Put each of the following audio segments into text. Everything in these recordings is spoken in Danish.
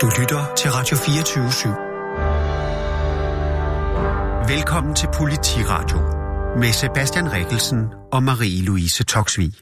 Du lytter til Radio 24 /7. Velkommen til Politiradio med Sebastian Rikkelsen og Marie-Louise Toksvig.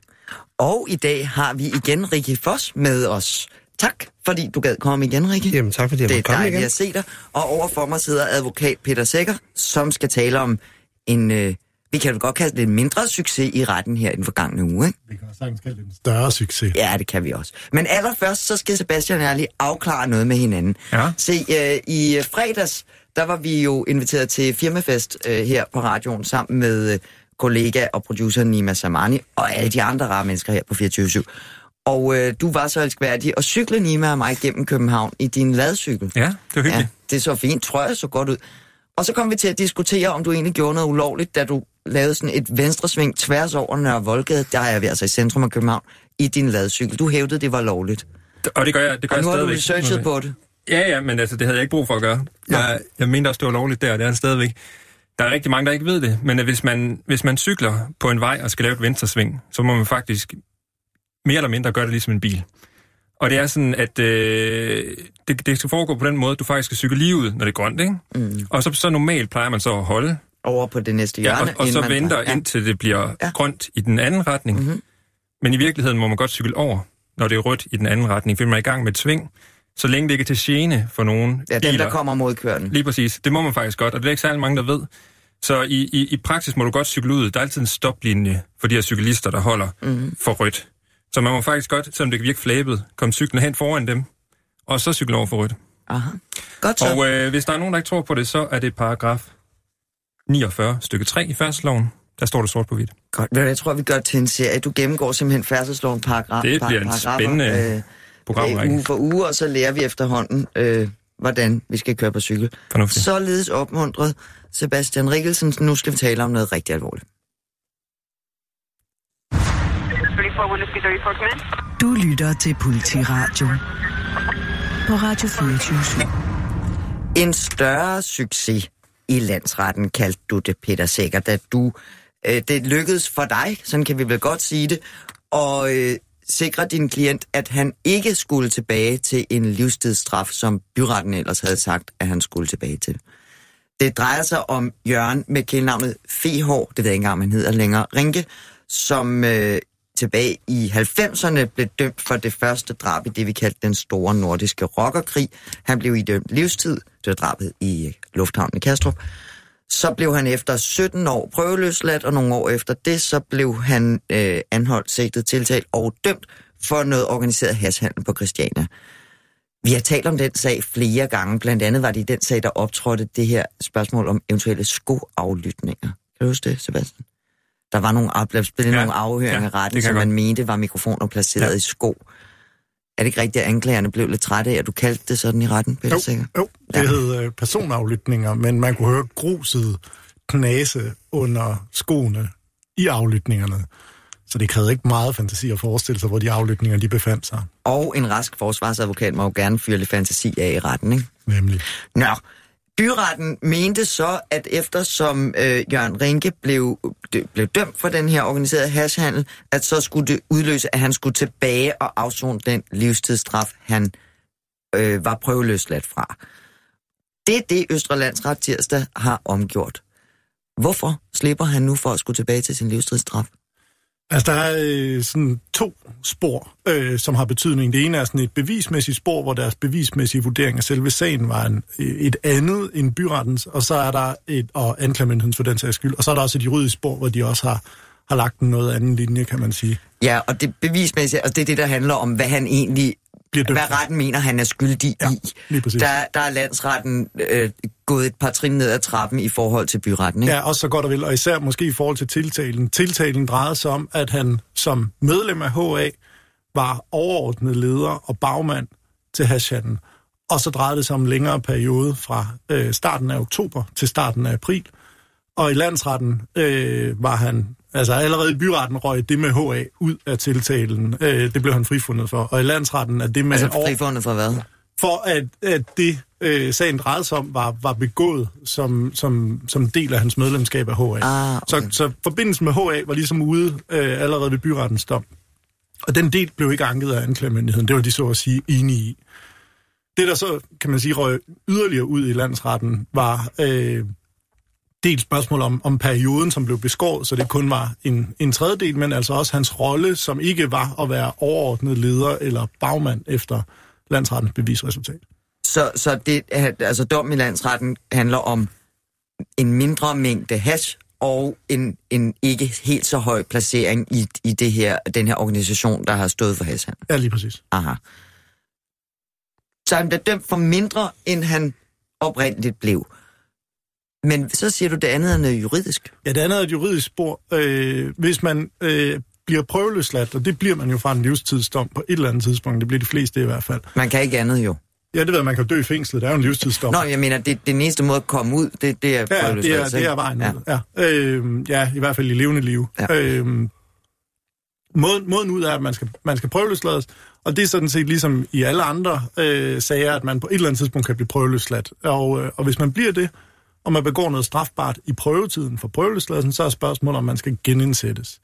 Og i dag har vi igen Rikke Foss med os. Tak, fordi du gad komme igen, Rikke. Jamen tak, fordi jeg Det er måtte komme dejligt igen. at se dig. Og overfor mig sidder advokat Peter Sækker, som skal tale om en, øh, vi kan vel godt kalde det en mindre succes i retten her i den forgangne uge, ikke? Vi kan også sagtens kalde det en større succes. Ja, det kan vi også. Men allerførst, så skal Sebastian og jeg lige afklare noget med hinanden. Ja. Se, øh, i fredags, der var vi jo inviteret til firmafest øh, her på radioen, sammen med øh, kollega og producer Nima Samani, og alle de andre rare mennesker her på 24 Og øh, du var så elskværdig at cykle Nima og mig gennem København i din ladcykel. Ja, det var hyggeligt. Ja, det så fint, tror jeg, så godt ud. Og så kom vi til at diskutere, om du egentlig gjorde noget ulovligt, da du lavede sådan et venstresving tværs over Nørre Voldgade, der er vi altså i centrum af København, i din ladcykel. Du hævdede, det var lovligt. Og det gør jeg, det gør Og nu jeg har du researchet på det. Ja, ja, men altså, det havde jeg ikke brug for at gøre. Jeg, jeg mente også, det var lovligt der, og det er det stadigvæk. Der er rigtig mange, der ikke ved det, men hvis man, hvis man cykler på en vej og skal lave et venstresving, så må man faktisk mere eller mindre gøre det ligesom en bil. Og det er sådan, at øh, det, det skal foregå på den måde, at du faktisk skal cykle lige ud, når det er grønt, ikke? Mm. Og så, så normalt plejer man så at holde, Over på det næste ja, hjørne. og, og inden så venter ja. indtil det bliver Ja. ja. grønt i den anden retning. Mhm. Men i virkeligheden må man godt cykle over, når det er rødt i den anden retning, fordi man er i gang med et sving, så længe det ikke er til gene for nogen Ja, dem, biler. der kommer mod kørende. Lige præcis. Det må man faktisk godt, og det er ikke særlig mange, der ved. Så i, i, i praksis må du godt cykle ud. Der er altid en stoplinje for de her cyklister, der holder Mhm. mm. for rødt. Så man må faktisk godt, selvom det kan virke flabet, komme cyklen hen foran dem, og så cykle over for rødt. Aha. Godt så. Og øh, hvis der er nogen, der ikke tror på det, så er det paragraf 49 stykke 3 i færdselsloven. Der står det sort på hvidt. Godt. Du, Jeg tror, vi gør til en serie. Du gennemgår simpelthen færdselsloven paragraf. Det bliver en spændende øh, Programrække. uge for uge, og så lærer vi efterhånden, øh, hvordan vi skal køre på cykel. Fornuftigt. Således opmuntret Sebastian Rikkelsen. Nu skal vi tale om noget rigtig alvorligt. 34 Windows 34 come in. Du lytter til Politiradio på Radio 24 En større succes i landsretten kaldte du det, Peter Sækker, da du, øh, det lykkedes for dig, sådan kan vi vel godt sige det, og øh, sikre din klient, at han ikke skulle tilbage til en livstidsstraf, som byretten ellers havde sagt, at han skulle tilbage til. Det drejer sig om Jørgen med kældnavnet Fehår, det ved jeg ikke engang, om han hedder længere, Rinke, som øh, tilbage i 90'erne blev dømt for det første drab i det, vi kaldte den store nordiske rockerkrig. Han blev idømt livstid, det var drabet i lufthavnen i Kastrup. Så blev han efter 17 år prøveløsladt, og nogle år efter det, så blev han øh, anholdt, sigtet, tiltalt og dømt for noget organiseret hashandel på Christiania. Vi har talt om den sag flere gange. Blandt andet var det i den sag, der optrådte det her spørgsmål om eventuelle skoaflytninger. Kan du huske det, Sebastian? Der var nogle, af- blev ja. Nogle afhøringer Ja, af retten, som man mente var mikrofoner placeret ja. I sko. Er det ikke rigtigt, at anklagerne blev lidt trætte af, at du kaldte det sådan i retten, Peter Jo, Sikker? jo, det Ja. hed øh, personaflytninger, men man kunne høre gruset knase under skoene i aflytningerne. Så det krævede ikke meget fantasi at forestille sig, hvor de aflytninger de befandt sig. Og en rask forsvarsadvokat må jo gerne fyre lidt fantasi af i retten, ikke? Nemlig. Nå, byretten mente så, at eftersom øh, Jørgen Rinke blev, dø, blev dømt for den her organiserede hashhandel, at så skulle det udløse, at han skulle tilbage og afzone den livstidsstraf, han øh, var prøveløsladt fra. Det er det, Østre Landsret tirsdag har omgjort. Hvorfor slipper han nu for at skulle tilbage til sin livstidsstraf? Altså, der er øh, sådan to spor, øh, som har betydning. Det ene er sådan et bevismæssigt spor, hvor deres bevismæssige vurdering af selve sagen var en, et andet end byrettens, og så er der et, og anklagemyndighedens for den sags skyld, og så er der også et juridisk spor, hvor de også har, har lagt en noget anden linje, kan man sige. Ja, og det bevismæssigt, altså det er det, der handler om, hvad han egentlig, Bliver dømt hvad retten mener, han er skyldig Ja, i. Der, der er landsretten øh, gået et par trin ned ad trappen i forhold til byretten, ikke? Ja, også så godt og vel, og især måske i forhold til tiltalen. Tiltalen drejede sig om, at han som medlem af HA var overordnet leder og bagmand til hashhandlen. Og så drejede det sig om en længere periode fra øh, starten af oktober til starten af april. Og i landsretten øh, var han, altså allerede i byretten røg det med HA ud af tiltalen. Øh, det blev han frifundet for. Og i landsretten er det med... Altså frifundet for hvad? For at, at det, øh, sagen drejede sig om, var, var begået som, som, som del af hans medlemskab af HA. Ah, okay. så, så forbindelsen med HA var ligesom ude øh, allerede ved byrettens dom. Og den del blev ikke anket af anklagemyndigheden. Det var de så at sige enige i. Det, der så, kan man sige, røg yderligere ud i landsretten, var øh, dels spørgsmål om, om perioden, som blev beskåret, så det kun var en, en tredjedel, men altså også hans rolle, som ikke var at være overordnet leder eller bagmand efter landsrettens bevisresultat. Så, så det, altså dom i landsretten handler om en mindre mængde hash og en, en ikke helt så høj placering i, i det her, den her organisation, der har stået for hashhandel. Ja, lige præcis. Aha. Så han blev dømt for mindre, end han oprindeligt blev. Men så siger du, det andet er noget juridisk. Ja, det andet er et juridisk spor. Øh, hvis man øh, bliver prøveløsladt, og det bliver man jo fra en livstidsdom på et eller andet tidspunkt, det bliver de fleste i hvert fald. Man kan ikke andet jo. Ja, det ved jeg, man kan dø i fængslet, det er jo en livstidsdom. Nå, jeg mener, det, det næste måde at komme ud, det, det er Ja, det er, det er vejen ja. ud. Ja. Øh, ja, i hvert fald i levende liv. Ja. Øh, måden, måden ud er, at man skal, man skal prøveløslades, og det er sådan set ligesom i alle andre øh, sager, at man på et eller andet tidspunkt kan blive prøveløsladt. Og, øh, og hvis man bliver det, og man begår noget strafbart i prøvetiden for prøveløsladelsen, så er spørgsmålet, om man skal genindsættes.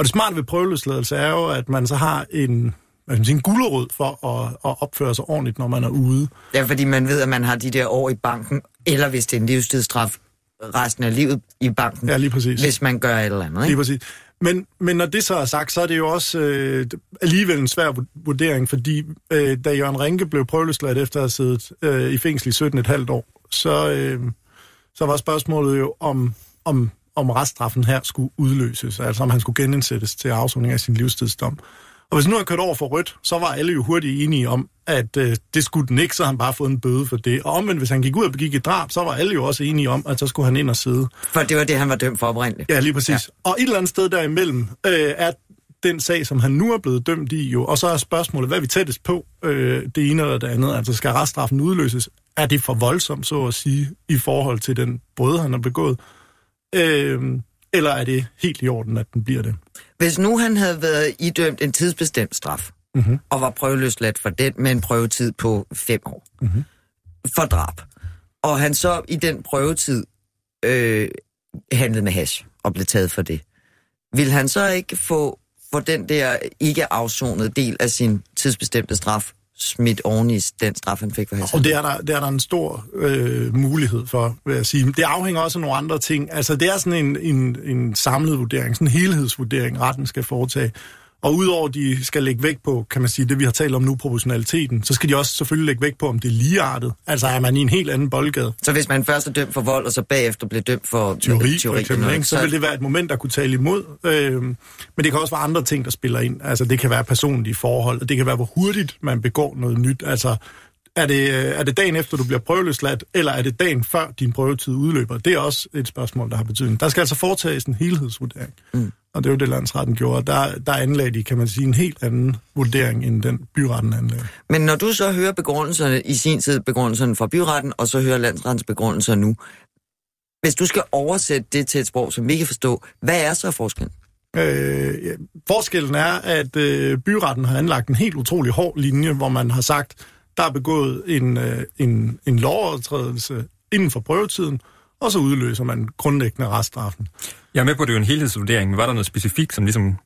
Og det smarte ved prøveløsladelse er jo, at man så har en, hvad skal man sige, en gulderød for at, at opføre sig ordentligt, når man er ude. Ja, fordi man ved, at man har de der år i banken, eller hvis det er en livstidsstraf, resten af livet i banken, Ja, lige præcis. hvis man gør et eller andet. Lige Ikke? præcis. Men, men når det så er sagt, så er det jo også øh, alligevel en svær vu- vurdering, fordi øh, da Jørgen Rinke blev prøveløsladt efter at have siddet øh, i fængsel i 17,5 år, så, øh, så var spørgsmålet jo, om, om, om reststraffen her skulle udløses, altså om han skulle genindsættes til afsoning af sin livstidsdom. Og hvis nu han kørt over for rødt, så var alle jo hurtigt enige om, at øh, det skulle den ikke, så han bare fået en bøde for det. Og omvendt, hvis han gik ud og begik et drab, så var alle jo også enige om, at så skulle han ind og sidde. For det var det, han var dømt for oprindeligt. Ja, lige præcis. Ja. Og et eller andet sted derimellem øh, er den sag, som han nu er blevet dømt i jo, og så er spørgsmålet, hvad er vi tættest på, øh, det ene eller det andet, altså skal reststraffen udløses? Er det for voldsomt, så at sige, i forhold til den brød, han har begået? Øh, eller er det helt i orden, at den bliver det? Hvis nu han havde været idømt en tidsbestemt straf, Mhm. og var prøveløsladt for den med en prøvetid på fem år, Mhm. for drab, og han så i den prøvetid øh, handlede med hash og blev taget for det, vil han så ikke få, få den der ikke afsonede del af sin tidsbestemte straf smidt oven i den straf, han fik for hash? Og det er der, det er der en stor øh, mulighed for, vil jeg sige. Det afhænger også af nogle andre ting. Altså, det er sådan en, en, en samlet vurdering, sådan en helhedsvurdering, retten skal foretage. Og udover de skal lægge vægt på, kan man sige, det vi har talt om nu, proportionaliteten, så skal de også selvfølgelig lægge vægt på, om det er ligeartet. Altså er man i en helt anden boldgade. Så hvis man først er dømt for vold, og så bagefter bliver dømt for Teori, for teori eksempel, ikke? så vil det være et moment, der kunne tale imod. Øh, men det kan også være andre ting, der spiller ind. Altså det kan være personlige forhold, og det kan være, hvor hurtigt man begår noget nyt. Altså er det, er det dagen efter, du bliver prøveløsladt, eller er det dagen før din prøvetid udløber? Det er også et spørgsmål, der har betydning. Der skal altså foretages en helhedsvurdering. Mm. Og det er jo det, landsretten gjorde. Der, der anlagde de, kan man sige, en helt anden vurdering, end den byretten anlagde. Men når du så hører begrundelserne i sin tid, begrundelserne fra byretten, og så hører landsrettens begrundelser nu, hvis du skal oversætte det til et sprog, som vi kan forstå, hvad er så forskellen? Øh, ja, forskellen er, at øh, byretten har anlagt en helt utrolig hård linje, hvor man har sagt, der er begået en, øh, en, en lovovertrædelse inden for prøvetiden, og så udløser man grundlæggende reststraffen. Jeg er med på, at det er en helhedsvurdering, men var der noget specifikt, som ligesom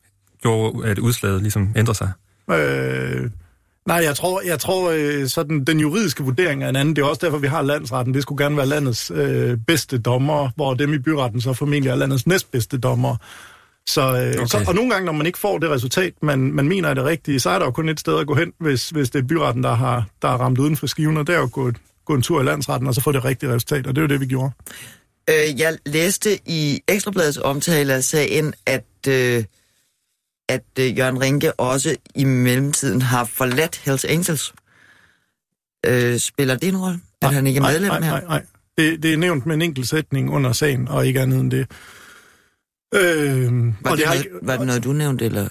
gjorde, at udslaget ligesom ændrede sig? Øh, nej, jeg tror, jeg tror øh, sådan, den juridiske vurdering er en anden. Det er også derfor, vi har landsretten. Det skulle gerne være landets øh, bedste dommer, hvor dem i byretten så formentlig er landets næstbedste dommer. Så, øh, Okay. så, og nogle gange, når man ikke får det resultat, man, man mener er det rigtige, så er der jo kun et sted at gå hen, hvis, hvis det er byretten, der har, der har ramt uden for skiven, og det er jo gå, gå en tur i landsretten, og så få det rigtige resultat, og det er jo det, vi gjorde. Øh, jeg læste i Ekstrabladets omtale af sagen, at, øh, at øh, Jørgen Rinke også i mellemtiden har forladt Hells Angels. Øh, spiller det en rolle, at han ikke er medlem nej, nej, her? Nej, nej. Det, det er nævnt med en enkelt sætning under sagen, og ikke andet end det. Øh, Var, og det har noget, var det noget, du nævnte, eller?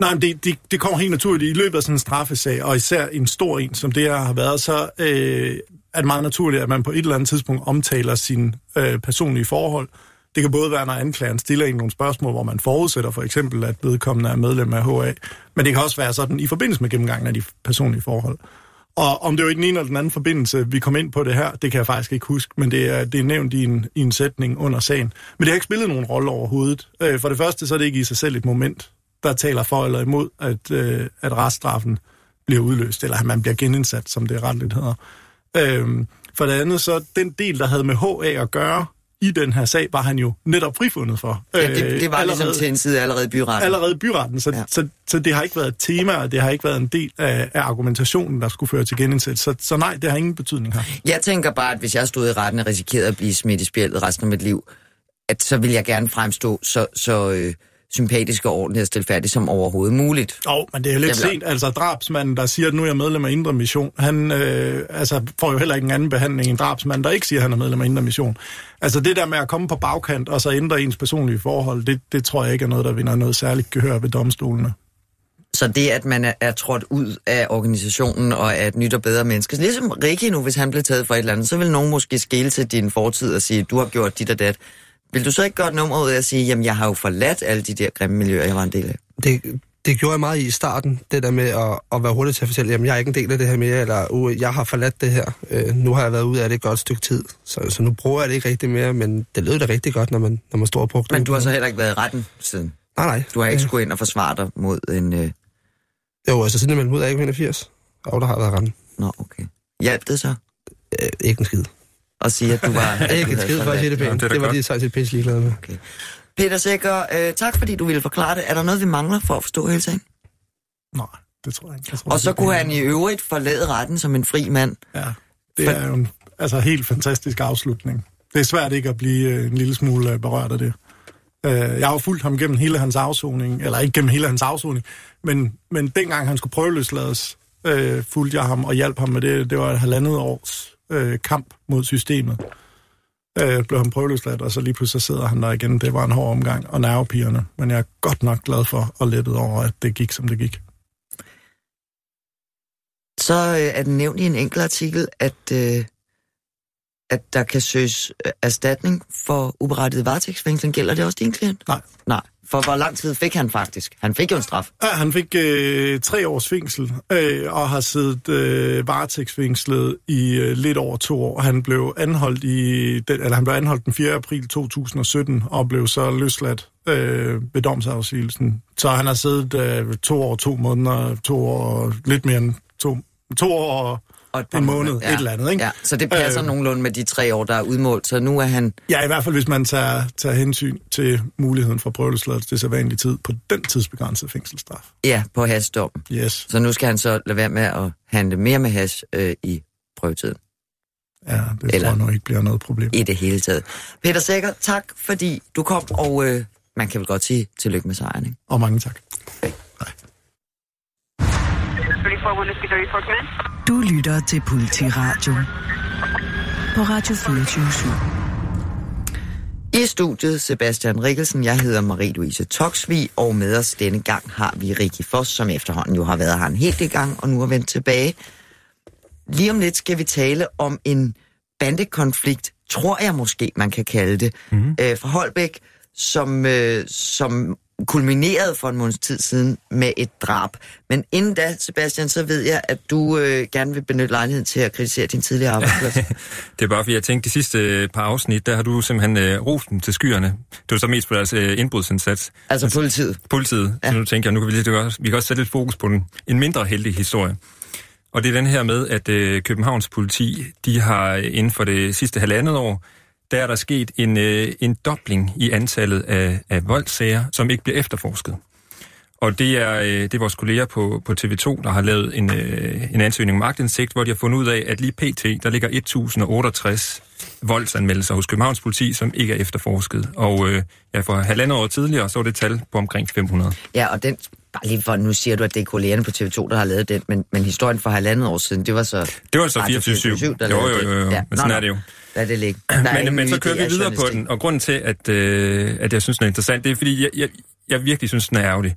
Nej, men det, det, det kommer helt naturligt i løbet af sådan en straffesag, og især en stor en, som det her har været, så øh, er det meget naturligt, at man på et eller andet tidspunkt omtaler sine øh, personlige forhold. Det kan både være, når anklageren stiller en nogle spørgsmål, hvor man forudsætter for eksempel, at vedkommende er medlem af HA, men det kan også være sådan i forbindelse med gennemgangen af de personlige forhold. Og om det var i den ene eller den anden forbindelse, vi kom ind på det her, det kan jeg faktisk ikke huske, men det er, det er nævnt i en, i en sætning under sagen. Men det har ikke spillet nogen rolle overhovedet. Øh, for det første, så er det ikke i sig selv et moment, der taler for eller imod, at, øh, at reststraffen bliver udløst, eller at man bliver genindsat, som det retligt hedder. Øh, for det andet, så den del, der havde med HA at gøre i den her sag, var han jo netop frifundet for. Ja, det, det var Øh, ligesom til en side allerede byretten. allerede byretten, så, Ja. ja. så, så det har ikke været et tema, og det har ikke været en del af, af argumentationen, der skulle føre til genindsæt. Så, så nej, det har ingen betydning her. Jeg tænker bare, at hvis jeg stod i retten og risikerede at blive smidt i spjældet resten af mit liv, at så vil jeg gerne fremstå så, så øh, sympatisk og ordentlig og stilfærdig som overhovedet muligt. Jo, oh, men det er jo lidt sent. Altså, drabsmanden, der siger, at nu er jeg medlem af Indre Mission, han øh, altså, får jo heller ikke en anden behandling end drabsmanden, der ikke siger, at han er medlem af Indre Mission. Altså, det der med at komme på bagkant og så ændre ens personlige forhold, det, det tror jeg ikke er noget, der vinder noget særligt gehør ved domstolene. Så det, at man er, trådt ud af organisationen og er et nyt og bedre menneske, ligesom Ricky nu, hvis han blev taget for et eller andet, så vil nogen måske skele til din fortid og sige, du har gjort dit og dat. Vil du så ikke gøre et nummer ud af at sige, jamen jeg har jo forladt alle de der grimme miljøer, jeg var en del af? det, det gjorde jeg meget i starten, det der med at, at være hurtig til at fortælle, jamen jeg er ikke en del af det her mere, eller uh, jeg har forladt det her. Øh, nu har jeg været ude af det et godt stykke tid, så, så nu bruger jeg det ikke rigtig mere, men det lød da rigtig godt, når man, når man står og brugte Men det. du har så heller ikke været i retten siden. Nej, nej. Du har ikke Øh, skulle ind og forsvare dig mod en... Øh... Jo, altså siden jeg meldte mig ud af 81, og der har været retten. Nå, okay. Hjalp det så Øh, ikke en skid. At sige, at du var... Ikke en skid, for at sige det pænt. det da det var godt. de sådan set pisse ligeglade med. Peter Sækker, øh, tak fordi du ville forklare det. Er der noget, vi mangler for at forstå hele sagen? Nej, det tror jeg ikke. Jeg tror, Og så det- kunne han i øvrigt forlade retten som en fri mand. Ja, det er jo en altså, helt fantastisk afslutning. Det er svært ikke at blive øh, en lille smule øh, berørt af det. Øh, Jeg har jo fulgt ham gennem hele hans afsoning, eller ikke gennem hele hans afsoning, men, men dengang han skulle prøveløslades, øh, fulgte jeg ham og hjalp ham med det. Det var et halvandet års øh, kamp mod systemet. Øh, blev han prøveløsladt, og så lige pludselig så sidder han der igen. Det var en hård omgang, og nervepigerne. Men jeg er godt nok glad for og lettet over, at det gik, som det gik. Så øh, er det nævnt i en enkelt artikel, at, øh, at der kan søges øh, erstatning for uberettiget varetægtsfængsling. Gælder det også din klient? Nej. Nej. For hvor lang tid fik han faktisk? Han fik jo en straf. Ja, han fik øh, tre års fængsel øh, og har siddet øh, varetægtsfængslet i øh, lidt over to år. Han blev anholdt i den, eller han blev anholdt den 4. april 2017 og blev så løsladt øh, ved domsafsigelsen. Så han har siddet øh, to år, to måneder, to år, lidt mere end to, to år og et par en måned, et eller andet, ikke? Ja, så det passer øh, nogenlunde med de tre år, der er udmålt. Så nu er han... Ja, i hvert fald hvis man tager, tager hensyn til muligheden for prøveløsladelse til så vanlig tid på den tidsbegrænsede fængselsstraf. Ja, på hasdommen. Yes. Så nu skal han så lade være med at handle mere med hash øh, i prøvetiden. Ja, det Eller- tror jeg nu ikke bliver noget problem. I det hele taget. Peter Sækker, tak fordi du kom, og øh, man kan vel godt sige tillykke med sejren, ikke? Og mange tak. 34 Du lytter til Politiradio på Radio 24 I studiet Sebastian Rikkelsen, jeg hedder Marie-Louise Toksvig, og med os denne gang har vi Rikke Foss, som efterhånden jo har været her en helt del gang, og nu er vendt tilbage. Lige om lidt skal vi tale om en bandekonflikt, tror jeg måske, man kan kalde det, mm. øh, fra Holbæk, som, øh, som kulminerede for en måneds tid siden med et drab. Men inden da, Sebastian, så ved jeg, at du øh, gerne vil benytte lejligheden til at kritisere din tidligere arbejdsplads. Det er bare fordi, jeg tænkte, de sidste øh, par afsnit, der har du simpelthen øh, rost dem til skyerne. Det var så mest på deres øh, indbrudsindsats. altså politiet. Politiet. Ja. Så nu tænker jeg, nu kan vi, lige, det vi kan også sætte lidt fokus på den, en mindre heldig historie. Og det er den her med, at øh, Københavns politi, de har øh, inden for det sidste halvandet år, der er der sket en, øh, en dobling i antallet af, af voldssager, som ikke bliver efterforsket. Og det er, øh, det er vores kolleger på, på TV2, der har lavet en, øh, en ansøgning om magtindsigt, hvor de har fundet ud af, at lige pt. der ligger 1068 voldsanmeldelser hos Københavns politi, som ikke er efterforsket. Og øh, ja, for halvandet år tidligere, så var det et tal på omkring 500. Ja, og den, bare lige for, nu siger du, at det er kollegerne på TV2, der har lavet den, men, men historien for halvandet år siden, det var så... Det var så Radio 24-7. 24syv, der Jo, jo, jo, jo. Ja. Men sådan Nå, er det jo. Lad det ligge. Der Men, men så kører vi videre på den, og grunden til, at, øh, at jeg synes, den er interessant, det er, fordi jeg, jeg, jeg virkelig synes, den er ærgerlig.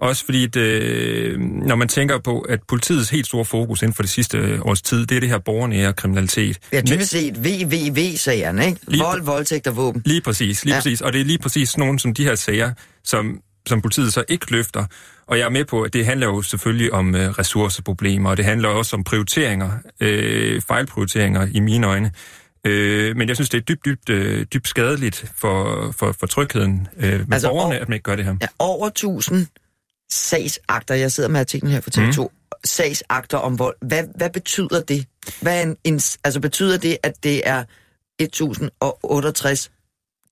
Også fordi, at, øh, når man tænker på, at politiets helt store fokus inden for det sidste års tid, det er det her borgernære kriminalitet. Ja, dybest set VVV-sagerne, ikke? Lige- Vold, voldtægt og våben. Lige præcis, lige Ja. præcis. Og det er lige præcis nogle som de her sager, som, som politiet så ikke løfter. Og jeg er med på, at det handler jo selvfølgelig om øh, ressourceproblemer, og det handler også om prioriteringer, øh, fejlprioriteringer i mine øjne. Øh, men jeg synes, det er dybt, dybt, øh, dybt skadeligt for, for, for trygheden øh, med Altså, borgerne, og- at man ikke gør det her. Ja, over 1000 sagsakter, jeg sidder med artiklen her for TV2, mm. sagsakter om vold. Hvad, hvad betyder det? Hvad en, en, altså betyder det, at det er 1068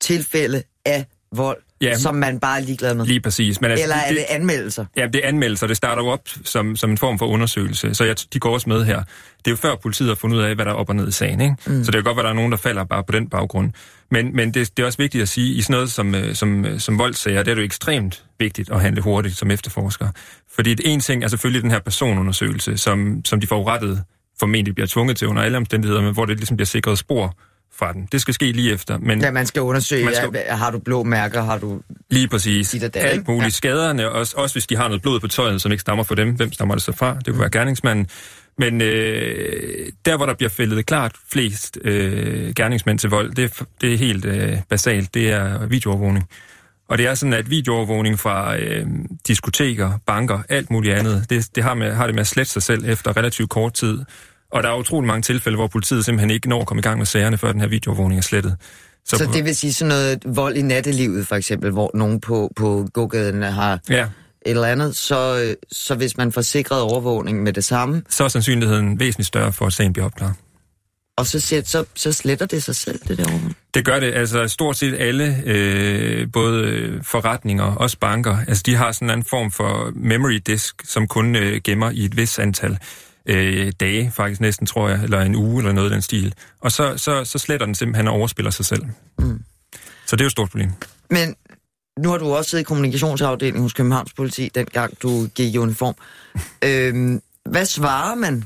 tilfælde af vold, Ja. som man bare er ligeglad med? Lige præcis. Men altså, Eller er det anmeldelser? Ja, det er anmeldelser. Det starter jo op som, som en form for undersøgelse. Så jeg, de går også med her. Det er jo før politiet har fundet ud af, hvad der er op og ned i sagen. Ikke? Mm. Så det kan godt være, at der er nogen, der falder bare på den baggrund. Men, men det, det er også vigtigt at sige, i sådan noget som, øh, som, øh, som voldsager, det er det jo ekstremt vigtigt at handle hurtigt som efterforsker. Fordi det en ting er selvfølgelig den her personundersøgelse, som, som de forurettede formentlig bliver tvunget til under alle omstændigheder, men hvor det ligesom bliver sikret spor fra den. Det skal ske lige efter. Men Ja, man skal undersøge, Man skal-. Ja, har du blå mærker, har du... Lige præcis. Dit dat, Alt ikke? muligt. Ja. Skaderne, også, også hvis de har noget blod på tøjet, som ikke stammer fra dem. Hvem stammer det så fra? Det kunne være gerningsmanden. Men øh, der, hvor der bliver fældet klart flest øh, gerningsmænd til vold, det er, det er helt øh, basalt. Det er videoovervågning. Og det er sådan, at videoovervågning fra øh, diskoteker, banker, alt muligt andet, det, det har, med, har det med at slette sig selv efter relativt kort tid. Og der er utrolig mange tilfælde, hvor politiet simpelthen ikke når at komme i gang med sagerne, før den her videoovervågning er slettet. Så, så det vil sige sådan noget vold i nattelivet, for eksempel, hvor nogen på, på gågaden har Ja, et eller andet, så, så hvis man får sikret overvågning med det samme, så er sandsynligheden væsentligt større for, at sagen bliver opklaret. og så, så, så sletter det sig selv, det der overvågning. Det gør det. Altså stort set alle, øh, både øh, forretninger, også banker, altså de har sådan en form for memory disk, som kun øh, gemmer i et vis antal øh, dage, faktisk næsten, tror jeg, eller en uge eller noget af den stil. Og så, så, så sletter den simpelthen og overspiller sig selv. Mm. Så det er jo et stort problem. Men nu har du også siddet i kommunikationsafdelingen hos Københavns Politi, dengang du gik i uniform. øhm, hvad svarer man?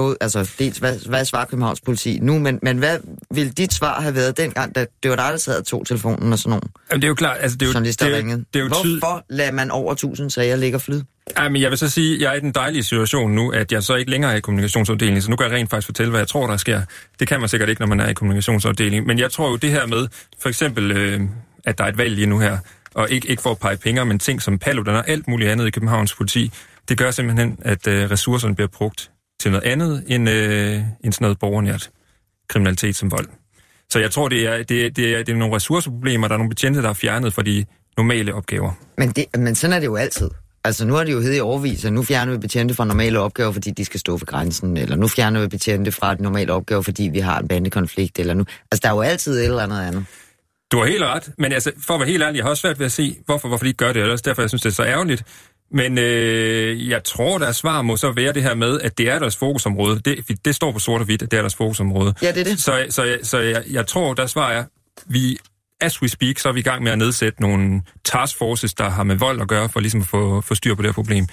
Både, altså, dels, hvad, hvad svarer Københavns Politi nu, men, men hvad ville dit svar have været dengang, da det var dig, der sad og tog telefonen og sådan nogen, Jamen, det er jo klart, altså det er jo, det ringede? det er jo. Hvorfor lader man over tusind sager ligge og flyde? Ja, men jeg vil så sige, at jeg er i den dejlige situation nu, at jeg så ikke længere er i kommunikationsafdelingen, så nu kan jeg rent faktisk fortælle, hvad jeg tror, der sker. Det kan man sikkert ikke, når man er i kommunikationsafdelingen. Men jeg tror jo det her med, for eksempel, øh, at der er et valg lige nu her, og ikke, ikke for at pege penge, men ting som Paludan og alt muligt andet i Københavns politi, det gør simpelthen, at øh, ressourcerne bliver brugt til noget andet end, øh, end sådan noget borgernært kriminalitet som vold. Så jeg tror, det er, det, er, det, er, det er nogle ressourceproblemer, der er nogle betjente, der er fjernet fra de normale opgaver. Men, det, men sådan er det jo altid. Altså nu har det jo heddet i overvis, at nu fjerner vi betjente fra normale opgaver, fordi de skal stå for grænsen, eller nu fjerner vi betjente fra de normale opgaver, fordi vi har en bandekonflikt, eller nu... Altså der er jo altid et eller andet andet. Du har helt ret, men altså, for at være helt ærlig, jeg har også svært ved at se, hvorfor, hvorfor de ikke gør det, og også derfor, jeg synes, det er så ærgerligt. Men øh, jeg tror, deres svar må så være det her med, at det er deres fokusområde. Det, det står på sort og hvidt, at det er deres fokusområde. Ja, det er det. Så, så, så jeg, jeg tror, deres svar er, vi, as we speak, så er vi i gang med at nedsætte nogle taskforces, der har med vold at gøre, for ligesom at få, få styr på det her problem.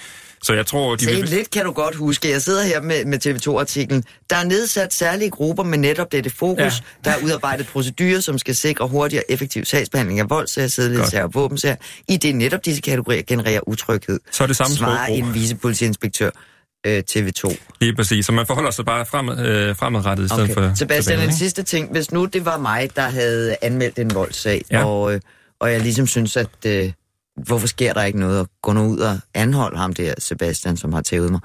Så jeg tror, de Se, vil... lidt kan du godt huske. Jeg sidder her med, med TV2-artiklen. Der er nedsat særlige grupper med netop dette fokus. Ja. Der er udarbejdet procedurer, som skal sikre hurtig og effektiv sagsbehandling af voldssager, sædelighedssager og våbensager, i det netop disse kategorier genererer utryghed. Så er det samme Svarer en vicepolitiinspektør øh, TV2. Lige præcis, så man forholder sig bare fremad, øh, fremadrettet i stedet for... Sebastian, tilbage, en ikke? sidste ting. Hvis nu det var mig, der havde anmeldt en voldssag. Ja. og, øh, og jeg ligesom synes, at øh, hvorfor sker der ikke noget, og gå nu ud og anholde ham der, Sebastian, som har tævet mig,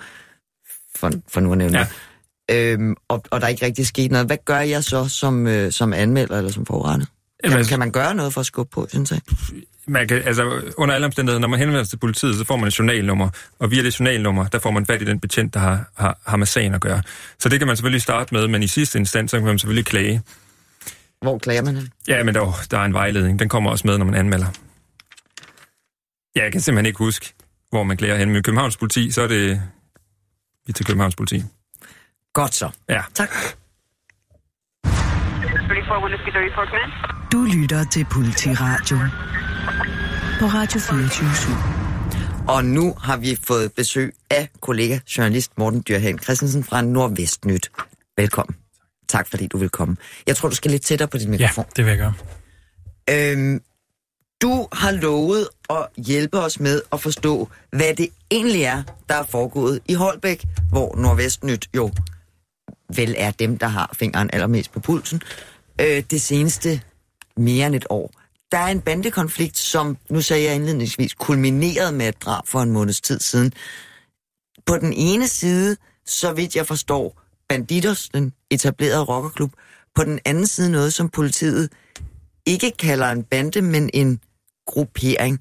for, for nu at nævne Ja. øhm, og, og der er ikke rigtig sket noget. Hvad gør jeg så som, øh, som anmelder eller som forrettet? Jamen, Kan, altså- kan man gøre noget for at skubbe på, synes jeg? man kan, altså, under alle omstændigheder, når man henvender sig til politiet, så får man et journalnummer, og via det journalnummer, der får man fat i den betjent, der har, har, har med sagen at gøre. Så det kan man selvfølgelig starte med, men i sidste instans, så kan man selvfølgelig klage. Hvor klager man hen? Ja, men der, der er en vejledning, den kommer også med, når man anmelder. Ja, jeg kan simpelthen ikke huske, hvor man klager hen. Men Københavns politi, så er det... Vi er til Københavns politi. Godt så. Ja. Tak. 34 Whiskey 34, come in. Du lytter til Politiradio på Radio 24 Og nu har vi fået besøg af kollega journalist Morten Dyrhagen Christensen fra Nordvestnyt. Velkommen. Tak fordi du vil komme. Jeg tror, du skal lidt tættere på din Ja, mikrofon. det vil jeg gøre. Øhm, du har lovet at hjælpe os med at forstå, hvad det egentlig er, der er foregået i Holbæk, hvor Nordvestnyt jo vel er dem, der har fingeren allermest på pulsen, øh, det seneste mere end et år. Der er en bandekonflikt, som, nu sagde jeg indledningsvis, kulminerede med et drab for en måneds tid siden. På den ene side, så vidt jeg forstår, Banditos, den etablerede rockerklub. På den anden side noget, som politiet ikke kalder en bande, men en gruppering.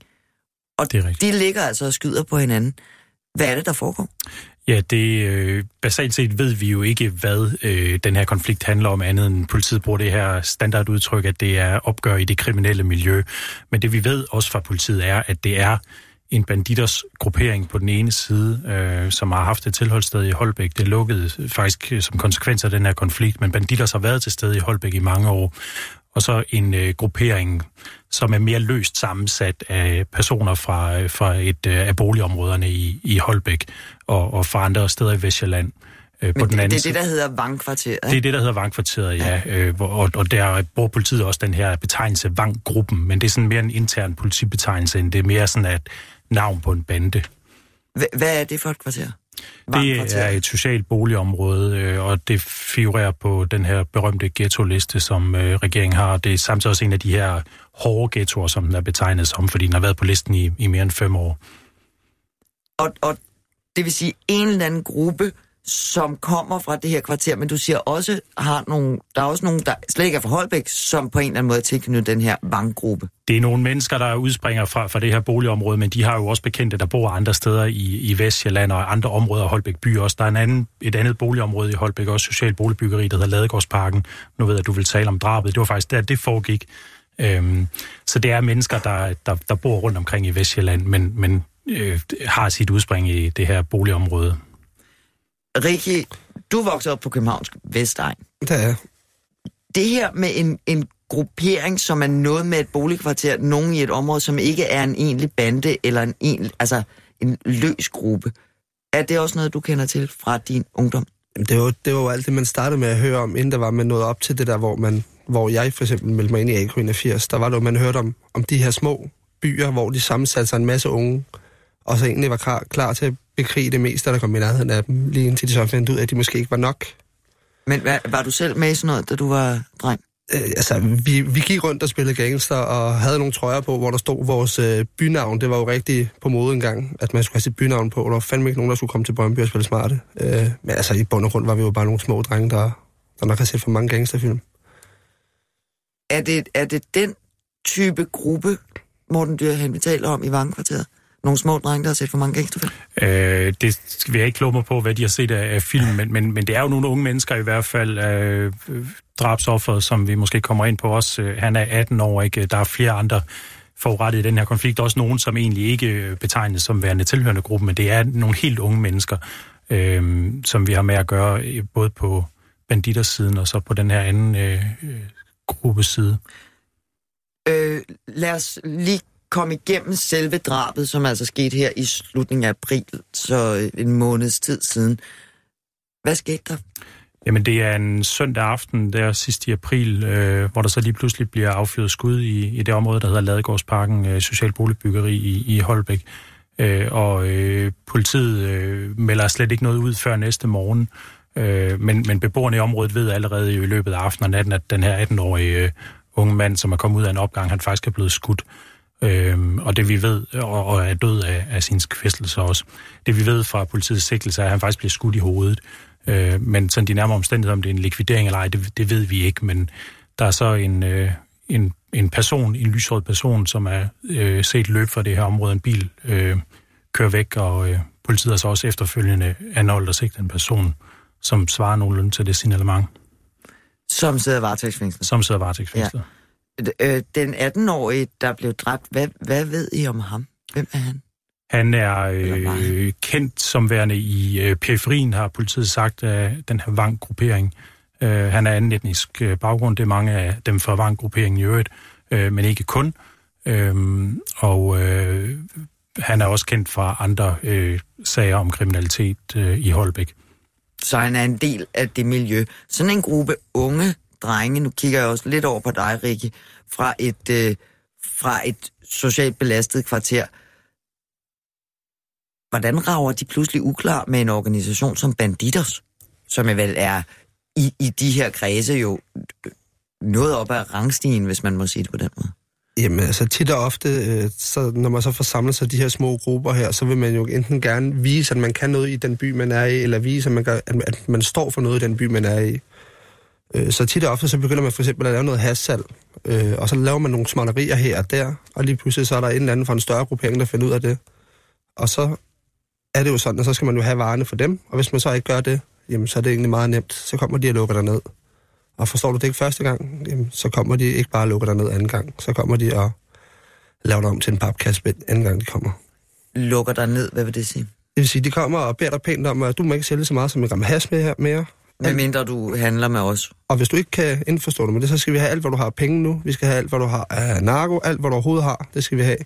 Og Det er rigtigt. de ligger altså og skyder på hinanden. Hvad er det, der foregår? Ja, det øh, basalt set ved vi jo ikke, hvad øh, den her konflikt handler om, andet end politiet bruger det her standardudtryk, at det er opgør i det kriminelle miljø. Men det vi ved også fra politiet er, at det er en banditers gruppering på den ene side, øh, som har haft et tilholdssted i Holbæk. Det lukkede faktisk øh, som konsekvens af den her konflikt, men banditers har været til stede i Holbæk i mange år. Og så en øh, gruppering, som er mere løst sammensat af personer fra, øh, fra et øh, af boligområderne i, i Holbæk og, og fra andre steder i Vestjylland. Øh, Men det, det er det, der hedder Vangkvarteret. det er det, der hedder Vangkvarteret, ja. Øh, hvor- og, og der bruger politiet også den her betegnelse Vanggruppen, men det er sådan mere en intern politibetegnelse, end det er mere sådan et navn på en bande. Hva- Hvad er det for et kvarter? Det er et socialt boligområde, øh, og det figurerer på den her berømte ghetto-liste, som øh, regeringen har. Det er samtidig også en af de her hårde ghettoer, som den er betegnet som, fordi den har været på listen i, i mere end fem år. Og, og det vil sige en eller anden gruppe, som kommer fra det her kvarter, men du siger også, har nogle, der er også nogen, der slet ikke er fra Holbæk, som på en eller anden måde tilknyttet den her vanggruppe. Det er nogle mennesker, der udspringer fra, fra det her boligområde, men de har jo også bekendte, der bor andre steder i, i Vestjylland og andre områder af Holbæk by også. Der er en anden, et andet boligområde i Holbæk, også social boligbyggeri, der hedder Ladegårdsparken. Nu ved jeg, at du vil tale om drabet. Det var faktisk der, det foregik. Øhm, så det er mennesker, der, der, der bor rundt omkring i Vestjylland, men, men øh, har sit udspring i det her boligområde. Rikke, du voksede op på Københavns Vestegn. Det er Det her med en, en gruppering, som er noget med et boligkvarter, nogen i et område, som ikke er en egentlig bande eller en, egentlig, altså en løs gruppe, er det også noget, du kender til fra din ungdom? Jamen, det var, det var jo alt det, man startede med at høre om, inden der var man nået op til det der, hvor, man, hvor jeg for eksempel meldte mig ind i AK81. Der var det jo, man hørte om, om de her små byer, hvor de sammensatte sig en masse unge, og så egentlig var klar, klar til at bekrige det meste, der kom i nærheden af dem, lige indtil de så fandt ud af, at de måske ikke var nok. Men hvad, var du selv med i sådan noget, da du var dreng? Øh, altså, vi, vi gik rundt og spillede gangster, og havde nogle trøjer på, hvor der stod vores øh, bynavn. Det var jo rigtig på mode engang, at man skulle have sit bynavn på. Der var fandme ikke nogen, der skulle komme til Brøndby og spille smarte. Øh, men altså, i bund og grund var vi jo bare nogle små drenge, der, der nok har set for mange gangsterfilm. Er det, er det den type gruppe, Morten Dyrhen, vi taler om i Vangkvarteret? Nogle små drenge, der har set for mange gangsterfilm? Øh, det skal jeg ikke kloge mig på, hvad de har set af, af film, men, men, men det er jo nogle unge mennesker i hvert fald. Øh, drabsofferet, som vi måske kommer ind på også, øh, han er 18 år, ikke? Der er flere andre forurettet i den her konflikt. Også nogen, som egentlig ikke øh, betegnes som værende tilhørende gruppe, men det er nogle helt unge mennesker, øh, som vi har med at gøre, både på banditers siden og så på den her anden øh, øh, gruppes side. Øh, lad os lige komme igennem selve drabet, som altså skete her i slutningen af april, så øh, en måneds tid siden. Hvad skete der? Jamen, det er en søndag aften, der sidst i april, øh, hvor der så lige pludselig bliver affyret skud i, i det område, der hedder Ladegårdsparken, øh, Social Boligbyggeri i, i Holbæk. Øh, og øh, politiet øh, melder slet ikke noget ud før næste morgen. Øh, men, men beboerne i området ved allerede i løbet af aftenen og natten, at den her 18-årige øh, unge mand, som er kommet ud af en opgang, han faktisk er blevet skudt. Øhm, og det vi ved, og, og er død af, af sin kvæstelse også. Det vi ved fra politiets sigtelse er, at han faktisk bliver skudt i hovedet. Øh, men sådan de nærmere omstændigheder, om det er en likvidering eller ej, det, det ved vi ikke. Men der er så en, øh, en, en person, en lyshåret person, som er øh, set løb fra det her område. En bil øh, kører væk, og øh, politiet har så også efterfølgende anholdt og sigtet en person, som svarer nogenlunde til det signalement, Som sidder varetægtsfængslet. som sidder varetægtsfængslet. Øh, den 18-årige, der blev dræbt, hvad, hvad ved I om ham? Hvem er han? Han er øh, kendt som værende i øh, periferien, har politiet sagt, af den her Vang-gruppering. Øh, han er anden etnisk øh, baggrund, det er mange af dem fra Vang-grupperingen i øvrigt, øh, men ikke kun. Øh, og øh, han er også kendt fra andre øh, sager om kriminalitet øh, i Holbæk. Så han er en del af det miljø. Sådan en gruppe unge drenge, nu kigger jeg også lidt over på dig, Rikke, fra et, øh, fra et socialt belastet kvarter. Hvordan rager de pludselig uklar med en organisation som Banditers, som vel er i, i de her kredse jo øh, noget op ad rangstigen, hvis man må sige det på den måde? Jamen, altså tit og ofte, øh, så, når man så får samlet sig de her små grupper her, så vil man jo enten gerne vise, at man kan noget i den by, man er i, eller vise, at man, gør, at, at man står for noget i den by, man er i. Øh, så tit og ofte så begynder man for eksempel at lave noget hashsalg, øh, og så laver man nogle smålerier her og der, og lige pludselig så er der en eller anden fra en større gruppering, der finder ud af det. Og så er det jo sådan, at så skal man jo have varerne for dem, og hvis man så ikke gør det, jamen så er det egentlig meget nemt. Så kommer de og lukker dig ned. Og forstår du det ikke første gang, jamen, så kommer de ikke bare og lukker dig ned anden gang. Så kommer de og laver dig om til en papkasse anden gang de kommer. Lukker dig ned, hvad vil det sige? Det vil sige, de kommer og beder dig pænt om, at du må ikke sælge så meget som en gram hash med her mere. Hvad mindre du handler med os? Og hvis du ikke kan indforstå det med det, så skal vi have alt, hvad du har af penge nu. Vi skal have alt, hvad du har af narko. Alt, hvad du overhovedet har, det skal vi have.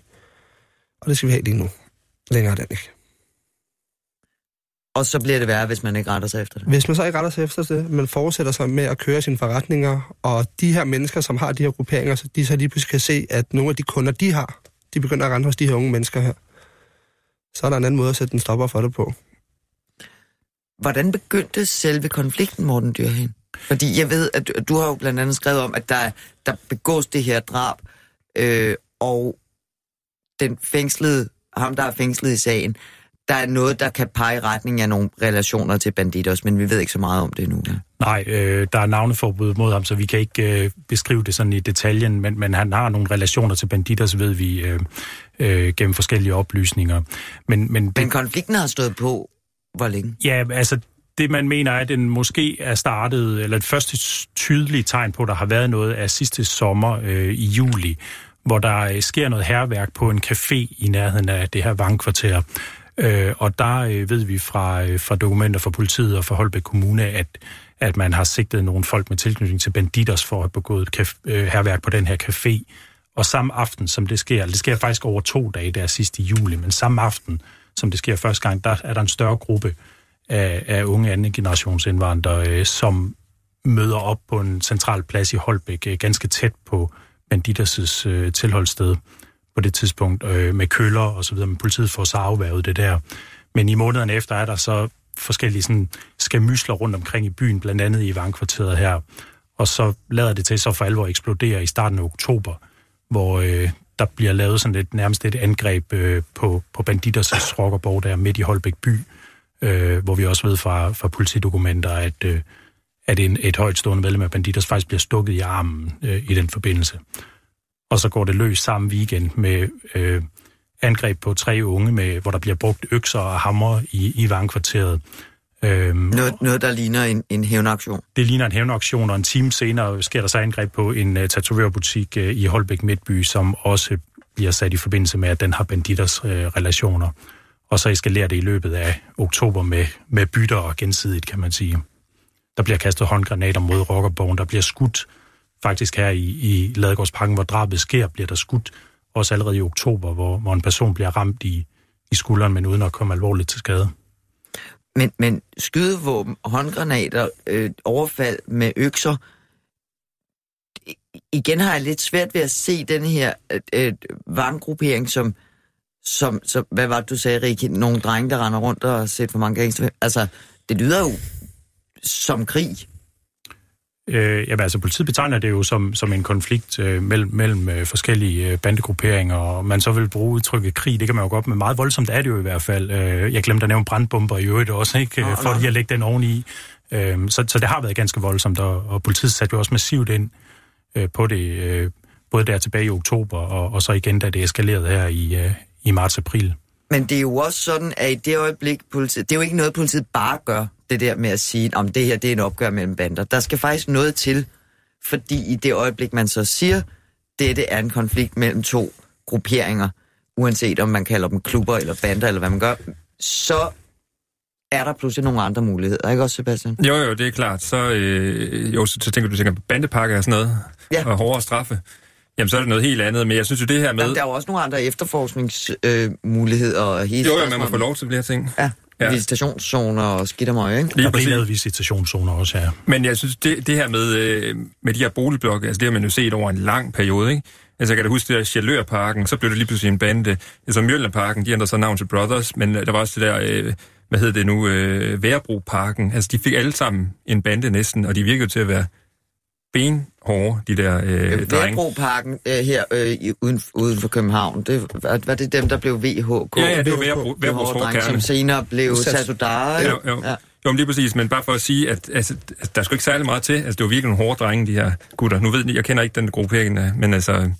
Og det skal vi have lige nu. Længere er den ikke. Og så bliver det værre, hvis man ikke retter sig efter det. Hvis man så ikke retter sig efter det, men fortsætter sig med at køre sine forretninger, og de her mennesker, som har de her grupperinger, så de så lige pludselig kan se, at nogle af de kunder, de har, de begynder at rende hos de her unge mennesker her. Så er der en anden måde at sætte en stopper for det på. Hvordan begyndte selve konflikten, Morten Dyrhen? Fordi jeg ved, at du, har jo blandt andet skrevet om, at der, der begås det her drab, øh, og den fængslede, ham der er fængslet i sagen, der er noget, der kan pege i retning af nogle relationer til banditos, men vi ved ikke så meget om det nu. Ja. Nej, øh, der er navneforbud mod ham, så vi kan ikke øh, beskrive det sådan i detaljen, men, men han har nogle relationer til banditter, ved vi øh, øh, gennem forskellige oplysninger. Men, men, men konflikten har stået på hvor længe? Ja, altså det man mener er, at den måske er startet, eller det første tydelige tegn på, at der har været noget af sidste sommer øh, i juli, hvor der øh, sker noget herværk på en café i nærheden af det her vangkvarter. Øh, og der øh, ved vi fra, øh, fra dokumenter fra politiet og fra Holbæk Kommune, at, at man har sigtet nogle folk med tilknytning til banditers for at have begået kaf- øh, herværk på den her café. Og samme aften, som det sker, det sker faktisk over to dage der sidst i juli, men samme aften, som det sker første gang, der er der en større gruppe af, af unge anden generationsindvandrere, øh, som møder op på en central plads i Holbæk, øh, ganske tæt på Banditers' øh, tilholdssted på det tidspunkt, øh, med køller og så videre, men politiet får så afværget det der. Men i månederne efter er der så forskellige sådan, skamysler rundt omkring i byen, blandt andet i Vangkvarteret her. Og så lader det til så for alvor eksplodere i starten af oktober, hvor øh, der bliver lavet sådan et, nærmest et angreb øh, på, på banditers rockerborg der midt i Holbæk by, øh, hvor vi også ved fra, fra politidokumenter, at, øh, at en, et højtstående medlem af banditers faktisk bliver stukket i armen øh, i den forbindelse. Og så går det løs samme weekend med øh, angreb på tre unge, med, hvor der bliver brugt økser og hammer i, i vangkvarteret. Øhm, noget, noget, der ligner en, en hævnaktion? Det ligner en hævnaktion, og en time senere sker der så angreb på en uh, tatovørbutik uh, i Holbæk Midtby, som også bliver sat i forbindelse med, at den har banditers uh, relationer. Og så eskalerer det i løbet af oktober med, med bytter og gensidigt, kan man sige. Der bliver kastet håndgranater mod rockerborgen, der bliver skudt faktisk her i, i Ladegårdsparken, hvor drabet sker, bliver der skudt også allerede i oktober, hvor, hvor en person bliver ramt i, i skulderen, men uden at komme alvorligt til skade. Men, men skydevåben, håndgranater, øh, overfald med økser, igen har jeg lidt svært ved at se den her øh, øh vanggruppering som, som, som, hvad var det, du sagde, Rikke? Nogle drenge, der render rundt og sætter for mange gangster. Altså, det lyder jo som krig. Øh, jamen, altså, politiet betegner det jo som, som en konflikt øh, mellem, mellem øh, forskellige øh, bandegrupperinger, og man så vil bruge udtrykket krig, det kan man jo godt, men meget voldsomt er det jo i hvert fald. Øh, jeg glemte at nævne brandbomber i øvrigt også, ikke? Nå, for lige at lægge den oveni. Øh, så, så det har været ganske voldsomt, og, og politiet satte jo også massivt ind øh, på det, øh, både der tilbage i oktober, og, og så igen, da det eskalerede her i, øh, i marts-april. Men det er jo også sådan, at i det øjeblik, politiet, det er jo ikke noget, politiet bare gør det der med at sige, om det her det er en opgør mellem bander. Der skal faktisk noget til, fordi i det øjeblik, man så siger, dette er en konflikt mellem to grupperinger, uanset om man kalder dem klubber eller bander eller hvad man gør, så er der pludselig nogle andre muligheder, ikke også, Sebastian? Jo, jo, det er klart. Så, øh, jo, så, så tænker du, tænker på bandepakker og sådan noget, ja. og hårdere straffe. Jamen, så er det noget helt andet, men jeg synes jo, det her med... Jamen, der er jo også nogle andre efterforskningsmuligheder øh, og hele... Jo, jo, man må få lov til flere ting. Ja ja. visitationszoner og skidt og ikke? Lige der bliver lavet visitationszoner også, ja. Men jeg synes, det, det her med, øh, med de her boligblokke, altså det har man jo set over en lang periode, ikke? Altså, jeg kan da huske det der Chalørparken, så blev det lige pludselig en bande. Altså, Mjølnerparken, de ændrede så navn til Brothers, men øh, der var også det der, øh, hvad hedder det nu, øh, Værbroparken. Altså, de fik alle sammen en bande næsten, og de virkede til at være benhårde, de der øh, Værbroparken øh, her øh, uden, uden for København, det, var, var det dem, der blev VHK? Ja, ja, det var Værbro, Værbros Som senere blev Satudara. Jo, jo. Ja. Jo, men lige præcis, men bare for at sige, at altså, der skal ikke særlig meget til. Altså, det var virkelig nogle hårde drenge, de her gutter. Nu ved jeg, jeg kender ikke den gruppering, øh, men altså,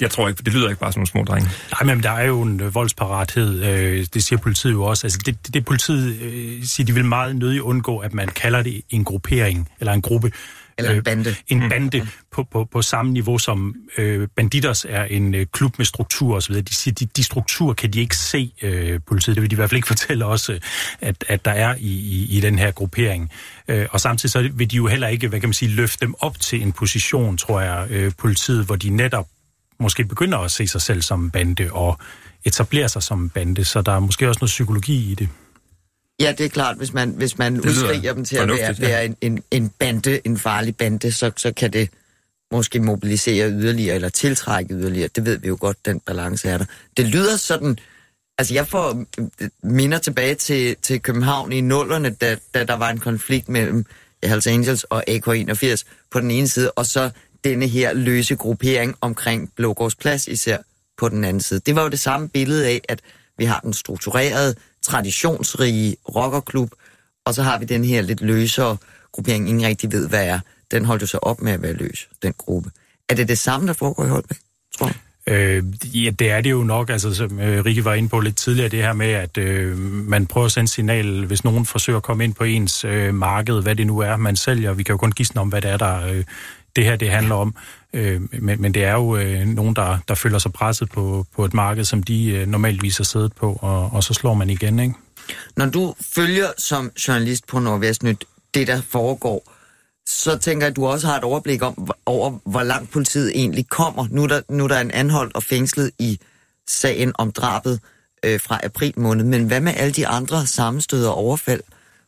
jeg tror ikke, det lyder ikke bare som nogle små drenge. Nej, men der er jo en øh, voldsparathed, øh, det siger politiet jo også. Altså det, det, det politiet øh, siger, de vil meget nødig undgå, at man kalder det en gruppering, eller en gruppe. Eller en øh, bande. En bande mm. på, på, på samme niveau som øh, Banditers er en øh, klub med struktur osv. De siger, de, de strukturer kan de ikke se, øh, politiet. Det vil de i hvert fald ikke fortælle os, øh, at, at der er i, i, i den her gruppering. Øh, og samtidig så vil de jo heller ikke, hvad kan man sige, løfte dem op til en position, tror jeg, øh, politiet, hvor de netop måske begynder at se sig selv som bande og etablere sig som bande, så der er måske også noget psykologi i det. Ja, det er klart, hvis man, hvis man udskriger dem til at være, ja. være en, en, en bande, en farlig bande, så, så kan det måske mobilisere yderligere, eller tiltrække yderligere. Det ved vi jo godt, den balance er der. Det lyder sådan... Altså, jeg får minder tilbage til, til København i nullerne, da, da der var en konflikt mellem Hells Angels og AK81 på den ene side, og så denne her løse gruppering omkring Blågårdsplads især på den anden side. Det var jo det samme billede af, at vi har den strukturerede, traditionsrige rockerklub, og så har vi den her lidt løsere gruppering, ingen rigtig ved, hvad er. Den holdt jo så op med at være løs, den gruppe. Er det det samme, der foregår i Holbæk, tror jeg? Øh, ja, det er det jo nok, altså som øh, Rikke var inde på lidt tidligere, det her med, at øh, man prøver at sende signal, hvis nogen forsøger at komme ind på ens øh, marked, hvad det nu er, man sælger. Vi kan jo kun gisne om, hvad det er, der øh, det her det handler om. Øh, men, men det er jo øh, nogen, der, der føler sig presset på, på et marked, som de øh, normalvis har siddet på, og, og så slår man igen, ikke? Når du følger som journalist på Nordvestnyt det, der foregår, så tænker jeg, at du også har et overblik om, over, hvor langt politiet egentlig kommer. Nu er der, nu er der en anholdt og fængslet i sagen om drabet øh, fra april måned, men hvad med alle de andre sammenstød og overfald?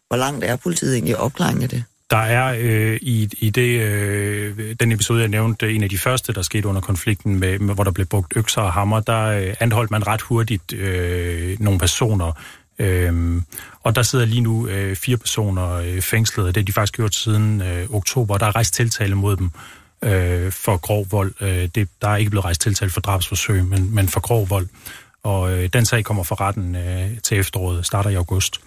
Hvor langt er politiet egentlig i opklaringen af det? Der er øh, i, i det, øh, den episode, jeg nævnte, en af de første, der skete under konflikten, med, med hvor der blev brugt økser og hammer, der øh, anholdt man ret hurtigt øh, nogle personer. Øh, og der sidder lige nu øh, fire personer øh, fængslet, og det har de faktisk gjort siden øh, oktober. Der er rejst tiltale mod dem øh, for grov vold. Øh, det, der er ikke blevet rejst tiltale for drabsforsøg, men, men for grov vold. Og øh, den sag kommer for retten øh, til efteråret, starter i august.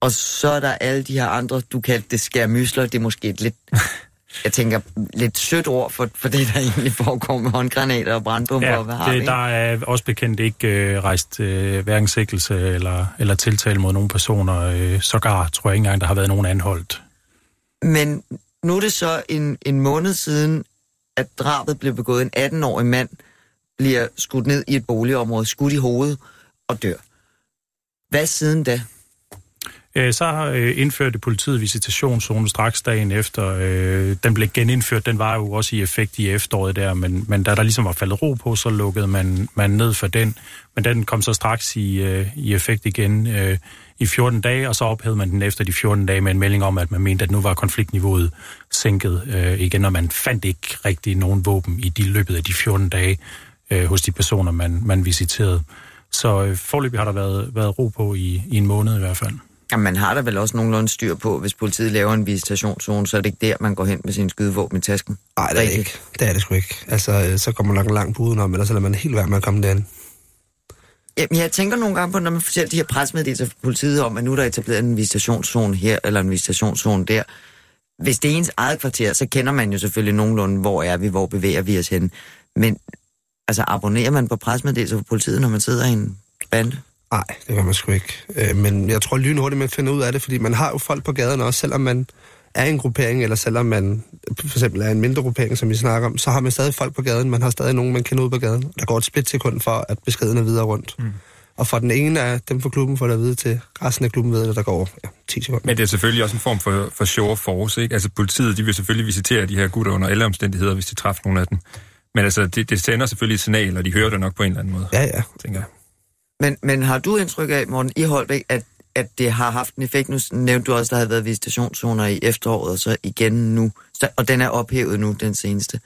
Og så er der alle de her andre, du kaldte det skærmysler, det er måske et lidt, jeg tænker, lidt sødt ord for, for det, der egentlig foregår med håndgranater og brandbomber. Ja, og hvad har vi, det, ikke? der er også bekendt ikke øh, rejst øh, hverken sikkelse eller, eller tiltale mod nogle personer. Øh, sågar tror jeg ikke engang, der har været nogen anholdt. Men nu er det så en, en måned siden, at drabet blev begået. En 18-årig mand bliver skudt ned i et boligområde, skudt i hovedet og dør. Hvad siden da? Øh, så øh, indførte politiet visitationszone straks dagen efter. Øh, den blev genindført, den var jo også i effekt i efteråret der, men, men da der ligesom var faldet ro på, så lukkede man, man ned for den. Men den kom så straks i, øh, i effekt igen øh, i 14 dage, og så ophævede man den efter de 14 dage med en melding om, at man mente, at nu var konfliktniveauet sænket øh, igen, og man fandt ikke rigtig nogen våben i de løbet af de 14 dage øh, hos de personer, man, man visiterede. Så øh, forløbig har der været, været ro på i, i en måned i hvert fald. Jamen, man har da vel også nogenlunde styr på, hvis politiet laver en visitationszone, så er det ikke der, man går hen med sin skydevåben i tasken. Nej, det er det ikke. Det er det sgu ikke. Altså, øh, så kommer man nok langt på udenom, eller så lader man helt være med at komme derind. Jamen, jeg tænker nogle gange på, når man fortæller de her presmeddelelser fra politiet om, at nu er der etableret en visitationszone her, eller en visitationszone der. Hvis det er ens eget kvarter, så kender man jo selvfølgelig nogenlunde, hvor er vi, hvor bevæger vi os hen. Men altså, abonnerer man på presmeddelelser fra politiet, når man sidder i en bande? Nej, det kan man sgu ikke. Øh, men jeg tror lynhurtigt, man finder ud af det, fordi man har jo folk på gaden også, selvom man er en gruppering, eller selvom man for eksempel er en mindre gruppering, som vi snakker om, så har man stadig folk på gaden. Man har stadig nogen, man kender ud på gaden. Der går et splitsekund for, at beskeden er videre rundt. Mm. Og for den ene af dem fra klubben får det at vide til resten af klubben ved det, der går ja, 10 sekunder. Men det er selvfølgelig også en form for, for show of force, ikke? Altså politiet, de vil selvfølgelig visitere de her gutter under alle omstændigheder, hvis de træffer nogle af dem. Men altså, det, det sender selvfølgelig et signal, og de hører det nok på en eller anden måde, Ja, ja. tænker jeg. Men, men har du indtryk af, Morten, i Holbæk, at, at det har haft en effekt? Nu nævnte du også, at der havde været visitationszoner i efteråret, og så igen nu. Så, og den er ophævet nu, den seneste.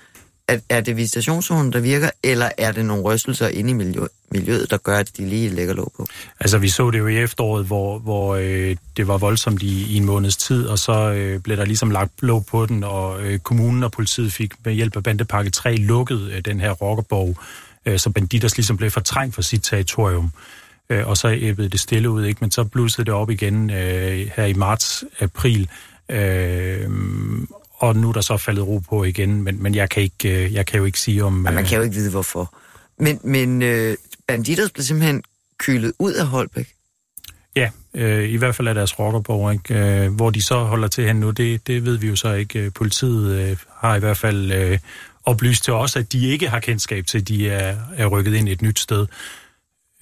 Er, er det visitationszonen, der virker, eller er det nogle rystelser inde i miljø, miljøet, der gør, at de lige lægger låg på? Altså, vi så det jo i efteråret, hvor, hvor øh, det var voldsomt i, i en måneds tid, og så øh, blev der ligesom lagt låg på den, og øh, kommunen og politiet fik med hjælp af bandepakke 3 lukket øh, den her rockerborg, øh, så banditers ligesom blev fortrængt fra sit territorium. øh, og så æbbede det stille ud, ikke? men så blussede det op igen øh, her i marts-april, øh, og nu er der så faldet ro på igen, men, men jeg, kan ikke, øh, jeg kan jo ikke sige om... Ja, man øh, kan jo ikke vide, hvorfor. Men, men øh, Banditos blev simpelthen kylet ud af Holbæk. Ja, øh, i hvert fald er deres rockerborg, ikke? Øh, hvor de så holder til hen nu, det, det ved vi jo så ikke. Øh, Politiet øh, har i hvert fald øh, oplyst til os, at de ikke har kendskab til, at de er, er rykket ind et nyt sted.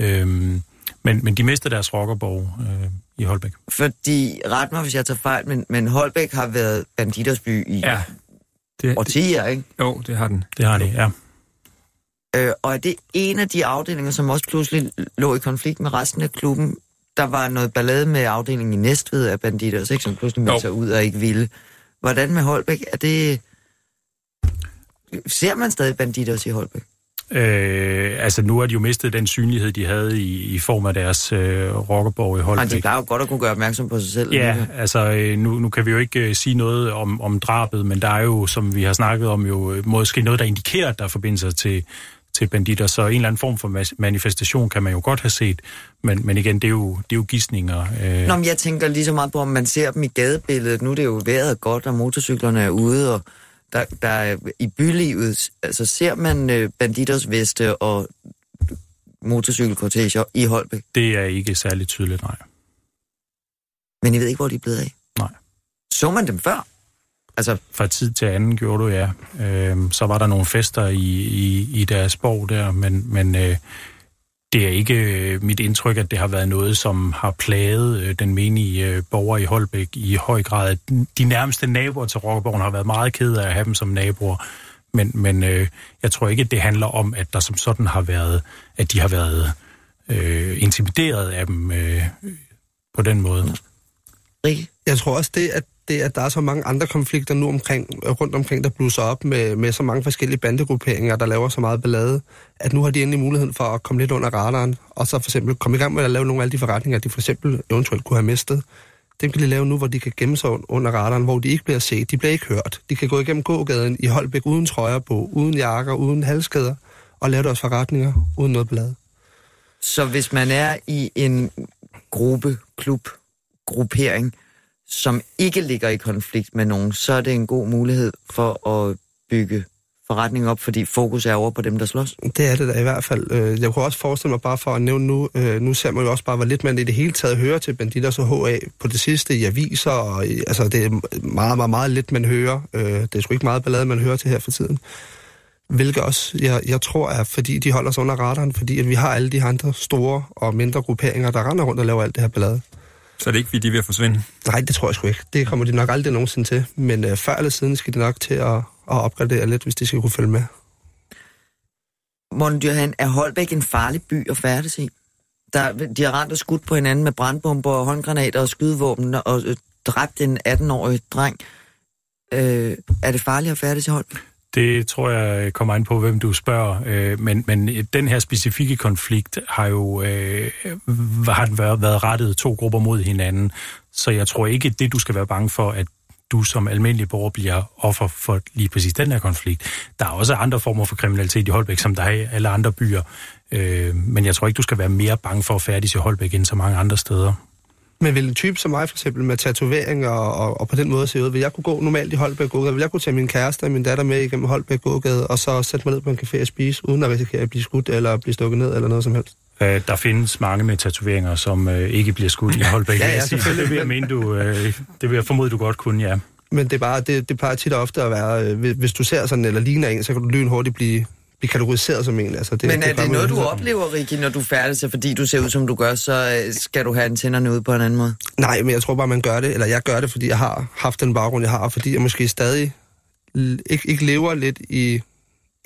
Øhm, men, men de mister deres rockerborg øh, i Holbæk. Fordi, ret mig, hvis jeg tager fejl, men, men Holbæk har været Banditos by i Ja. Det, årtier, ikke? jo, det har den. Det har de, ja. Øh, og er det en af de afdelinger, som også pludselig lå i konflikt med resten af klubben? Der var noget ballade med afdelingen i Næstved af Banditos, ikke? Som pludselig meldte sig ud og ikke ville. Hvordan med Holbæk? Er det... Ser man stadig Banditos i Holbæk? Øh, altså nu har de jo mistet den synlighed, de havde i, i form af deres øh, rockerborg i Holbæk. de plejer jo godt at kunne gøre opmærksom på sig selv. Ja, alligevel. altså øh, nu, nu kan vi jo ikke øh, sige noget om, om drabet, men der er jo, som vi har snakket om, jo øh, måske noget, der indikerer, at der er forbindelser til, til banditter. Så en eller anden form for manifestation kan man jo godt have set, men, men igen, det er jo, det er jo gissninger. Øh, Nå, men jeg tænker lige så meget på, om man ser dem i gadebilledet. Nu er det jo vejret godt, og motorcyklerne er ude, og der, der er i bylivet, altså ser man øh, Banditos veste og motorcykelkorteger i Holbæk, det er ikke særlig tydeligt, nej. men I ved ikke, hvor de er blevet af? Nej. Så man dem før? Altså, Fra tid til anden gjorde du, ja. Øh, så var der nogle fester i, i, i deres borg der, men, men øh, det er ikke øh, mit indtryk, at det har været noget, som har plaget øh, den menige øh, borger i Holbæk i høj grad. De nærmeste naboer til Rockerborgen har været meget kede af at have dem som naboer, men, men øh, jeg tror ikke, at det handler om, at der som sådan har været, at de har været øh, intimideret af dem øh, på den måde. Rikke? Jeg tror også det, at det, at der er så mange andre konflikter nu omkring, rundt omkring, der bluser op med, med så mange forskellige bandegrupperinger, der laver så meget ballade, at nu har de endelig muligheden for at komme lidt under radaren, og så for eksempel komme i gang med at lave nogle af alle de forretninger, de for eksempel eventuelt kunne have mistet. Dem kan de lave nu, hvor de kan gemme sig under radaren, hvor de ikke bliver set, de bliver ikke hørt. De kan gå igennem gågaden i Holbæk uden trøjer på, uden jakker, uden halskæder, og lave deres forretninger uden noget ballade. Så hvis man er i en gruppe, klub, gruppering, som ikke ligger i konflikt med nogen, så er det en god mulighed for at bygge forretning op, fordi fokus er over på dem, der slås. Det er det da i hvert fald. Øh, jeg kunne også forestille mig bare for at nævne nu, øh, nu ser man jo også bare, hvor lidt man i det hele taget hører til Banditos og HA på det sidste i aviser, og altså det er meget, meget, meget lidt, man hører. Øh, det er sgu ikke meget ballade, man hører til her for tiden. Hvilket også, jeg, jeg tror, er fordi de holder sig under radaren, fordi at vi har alle de andre store og mindre grupperinger, der render rundt og laver alt det her ballade. Så er det ikke, fordi de er ved at forsvinde. Nej, det tror jeg sgu ikke. Det kommer de nok aldrig nogensinde til. Men øh, før eller siden skal de nok til at, at opgradere lidt, hvis de skal kunne følge med. Morten Dyrhan, er Holbæk en farlig by at færdes i? Der, de har rent og skudt på hinanden med brandbomber og håndgranater og skydevåben og øh, dræbt en 18-årig dreng. Øh, er det farligt at færdes i Holbæk? Det tror jeg øh, kommer an på, hvem du spørger. Øh, Men, men øh, den her specifikke konflikt har jo øh, har været, været rettet to grupper mod hinanden. Så jeg tror ikke, det du skal være bange for, at du som almindelig borger bliver offer for lige præcis den her konflikt. Der er også andre former for kriminalitet i Holbæk, som der er i alle andre byer. Øh, Men jeg tror ikke, du skal være mere bange for at færdes i Holbæk end så mange andre steder. Men vil en type som mig for eksempel med tatoveringer og, og, og på den måde se ud, vil jeg kunne gå normalt i Holbæk Gågade? Vil jeg kunne tage min kæreste og min datter med igennem Holbæk Gågade og så sætte mig ned på en café og spise, uden at risikere at blive skudt eller blive stukket ned eller noget som helst? Øh, Der findes mange med tatoveringer, som øh, ikke bliver skudt i Holbæk. Ja, ja, selvfølgelig. det vil jeg mene, du, øh, det vil jeg formode, du godt kunne, ja. Men det er bare, det, det plejer tit og ofte at være, øh, hvis- hvis du ser sådan eller ligner en, så kan du lynhurtigt blive, blive kategoriseret som en. Altså, det, Men er det man noget, du oplever, Rikke, når du færdes, og fordi du ser ud, som du gør, så øh, skal du have antennerne ude på en anden måde? Nej, men jeg tror bare, man gør det, eller jeg gør det, fordi jeg har haft den baggrund, jeg har, fordi jeg måske stadig ikke, ikke lever lidt i,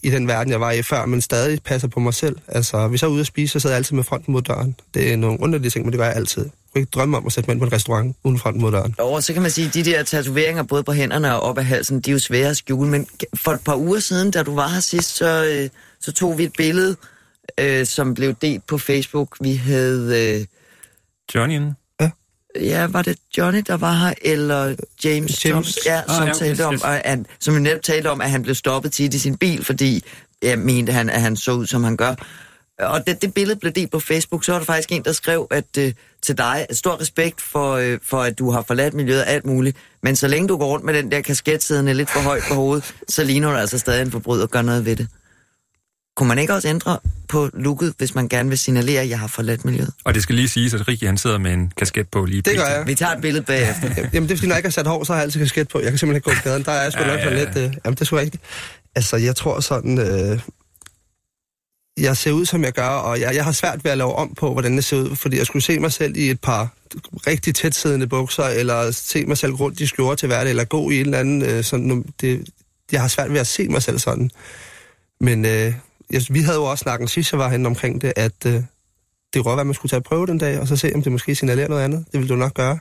i den verden, jeg var i før, men stadig passer på mig selv. Altså, hvis jeg er ude at spise, så sidder jeg altid med fronten mod døren. Det er nogle underlige ting, men det gør jeg altid. Jeg kunne ikke drømme om at sætte mig ind på en restaurant uden fronten mod døren. Og så kan man sige, at de der tatoveringer, både på hænderne og op ad halsen, de er jo svære at skjule. Men for et par uger siden, da du var her sidst, så, øh, så tog vi et billede, øh, som blev delt på Facebook. Vi havde... Øh, Johnnyen? Ja, var det Johnny, der var her, eller James, James. James. ja, Ah, som, ja, talte om, at han, som netop talte om, at han blev stoppet tit i sin bil, fordi jeg mente han, at han så ud, som han gør. og det, det billede blev delt på Facebook, så var der faktisk en, der skrev at øh, til dig, stor respekt for, øh, for, at du har forladt miljøet og alt muligt, men så længe du går rundt med den der kasket siddende lidt for højt på hovedet, så ligner du altså stadig en forbryder og gør noget ved det. Kunne man ikke også ændre på looket, hvis man gerne vil signalere, at jeg har forladt miljøet? Og det skal lige siges, at Ricky han sidder med en kasket på lige Det gør jeg. Vi tager et billede bagefter. Jamen, det er fordi, når jeg ikke har sat hår, så har jeg altid kasket på. Jeg kan simpelthen ikke gå i gaden. Der er jeg sgu Ja, nok for ja, lidt... Øh, jamen, det er sgu rigtigt. Altså, jeg tror sådan... Øh, jeg ser ud, som jeg gør, og jeg, jeg har svært ved at lave om på, hvordan det ser ud, fordi jeg skulle se mig selv i et par rigtig tætsiddende bukser, eller se mig selv rundt i skjorte til hverdag, eller gå i en eller anden... Øh, sådan, nu- det, jeg har svært ved at se mig selv sådan. Men øh, jeg, vi havde jo også snakket sidst, jeg var henne omkring det, at øh, det være, at man skulle tage prøve den dag, og så se, om det måske signalerer noget andet. Det ville du nok gøre.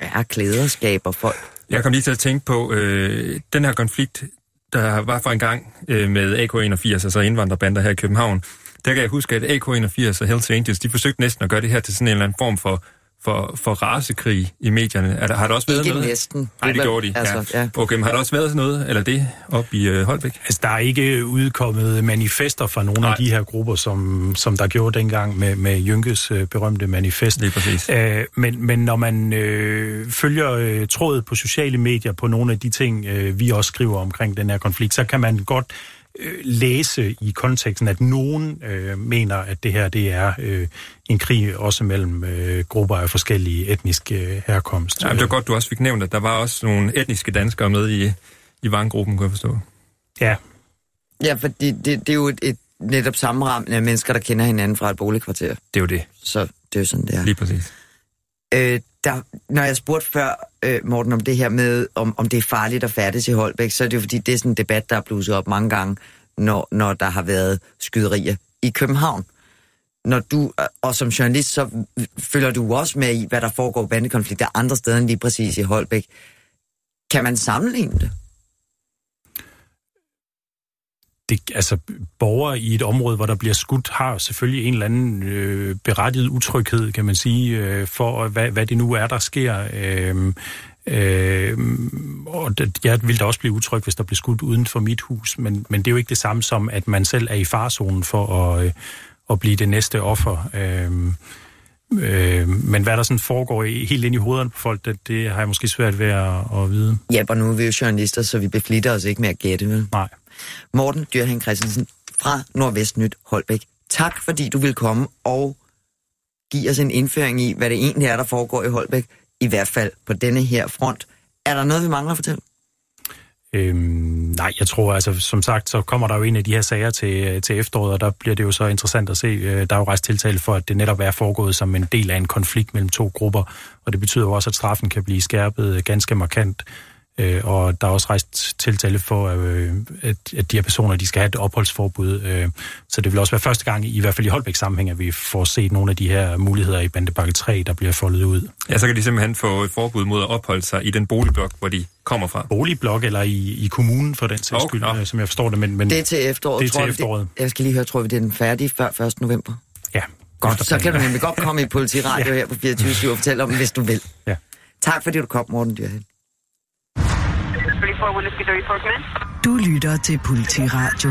Ja, klæder skaber folk. Jeg kom lige til at tænke på, øh, den her konflikt, der var for en gang øh, med AK-81, altså indvandrerbander her i København, der kan jeg huske, at AK-81 og Hells Angels, de forsøgte næsten at gøre det her til sådan en eller anden form for, for, for rasekrig i medierne. Er der, har der også været Ikke noget? næsten. Nej, det gjorde de. Altså, ja. ja. Okay, men har der også været sådan noget, eller det, op i øh, Holbæk? Altså, der er ikke udkommet manifester fra nogle Nej. af de her grupper, som, som der gjorde dengang med, med Jynkes øh, berømte manifest. Lige præcis. Øh, men, men når man øh, følger øh, trådet på sociale medier på nogle af de ting, øh, vi også skriver omkring den her konflikt, så kan man godt øh, læse i konteksten, at nogen øh, mener, at det her det er øh, en krig også mellem øh, grupper af forskellige etniske øh, herkomst. Ja, men det var godt, du også fik nævnt, at der var også nogle etniske danskere med i, i Vangruppen, kunne jeg forstå. Ja, Ja, fordi det, det er jo et, et netop sammenrammende af mennesker, der kender hinanden fra et boligkvarter. Det er jo det, Så det er jo sådan, det er. lige præcis. Øh, der, når jeg spurgte før, øh, Morten, om det her med, om, om det er farligt at færdes i Holbæk, så er det jo fordi, det er sådan en debat, der er blusset op mange gange, når, når der har været skyderier i København. Når du, og som journalist, så følger du også med i, hvad der foregår bandekonflikter andre steder end lige præcis i Holbæk. Kan man sammenligne det? det, altså, borgere i et område, hvor der bliver skudt, har selvfølgelig en eller anden øh, berettiget utryghed, kan man sige, øh, for øh, hvad, hvad det nu er, der sker. Øh, øh, og det, jeg ville da også blive utryg, hvis der blev skudt uden for mit hus, men, men det er jo ikke det samme som, at man selv er i farzonen for at, øh, at blive det næste offer. Øh, øh, men hvad der sådan foregår i, helt ind i hovederne på folk, det, det har jeg måske svært ved at, at vide. Ja, og nu er vi jo journalister, så vi beflitter os ikke med at gætte, vel? Nej. Morten Dyrhen Christensen fra Nordvestnyt Holbæk. Tak, fordi du vil komme og give os en indføring i, hvad det egentlig er, der foregår i Holbæk. I hvert fald på denne her front. Er der noget, vi mangler at fortælle? Øhm, nej, jeg tror altså, som sagt, så kommer der jo en af de her sager til, øh, til efteråret, og der bliver det jo så interessant at se. Øh, der er jo rejst tiltale for, at det netop er foregået som en del af en konflikt mellem to grupper, og det betyder jo også, at straffen kan blive skærpet øh, ganske markant. Øh, og der er også rejst tiltale for, øh, at, at de her personer de skal have et opholdsforbud. Øh, så det vil også være første gang, i hvert fald i Holbæk sammenhæng, at vi får set nogle af de her muligheder i bandebakke 3, der bliver foldet ud. Ja, så kan de simpelthen få et forbud mod at opholde sig i den boligblok, hvor de kommer fra. Boligblok eller i, i kommunen for den sags Okay, skyld, øh, som jeg forstår det. Men, men Det er til efteråret. Det er til tror vi, efteråret. Det, jeg skal lige høre, tror vi, det er den færdige før 1. november? ja, Godt, så kan du nemlig godt komme i politiradio her på 24 og fortælle om hvis du vil. Ja. Tak fordi du kom, Morten Dyrhen. Du lytter til Politiradio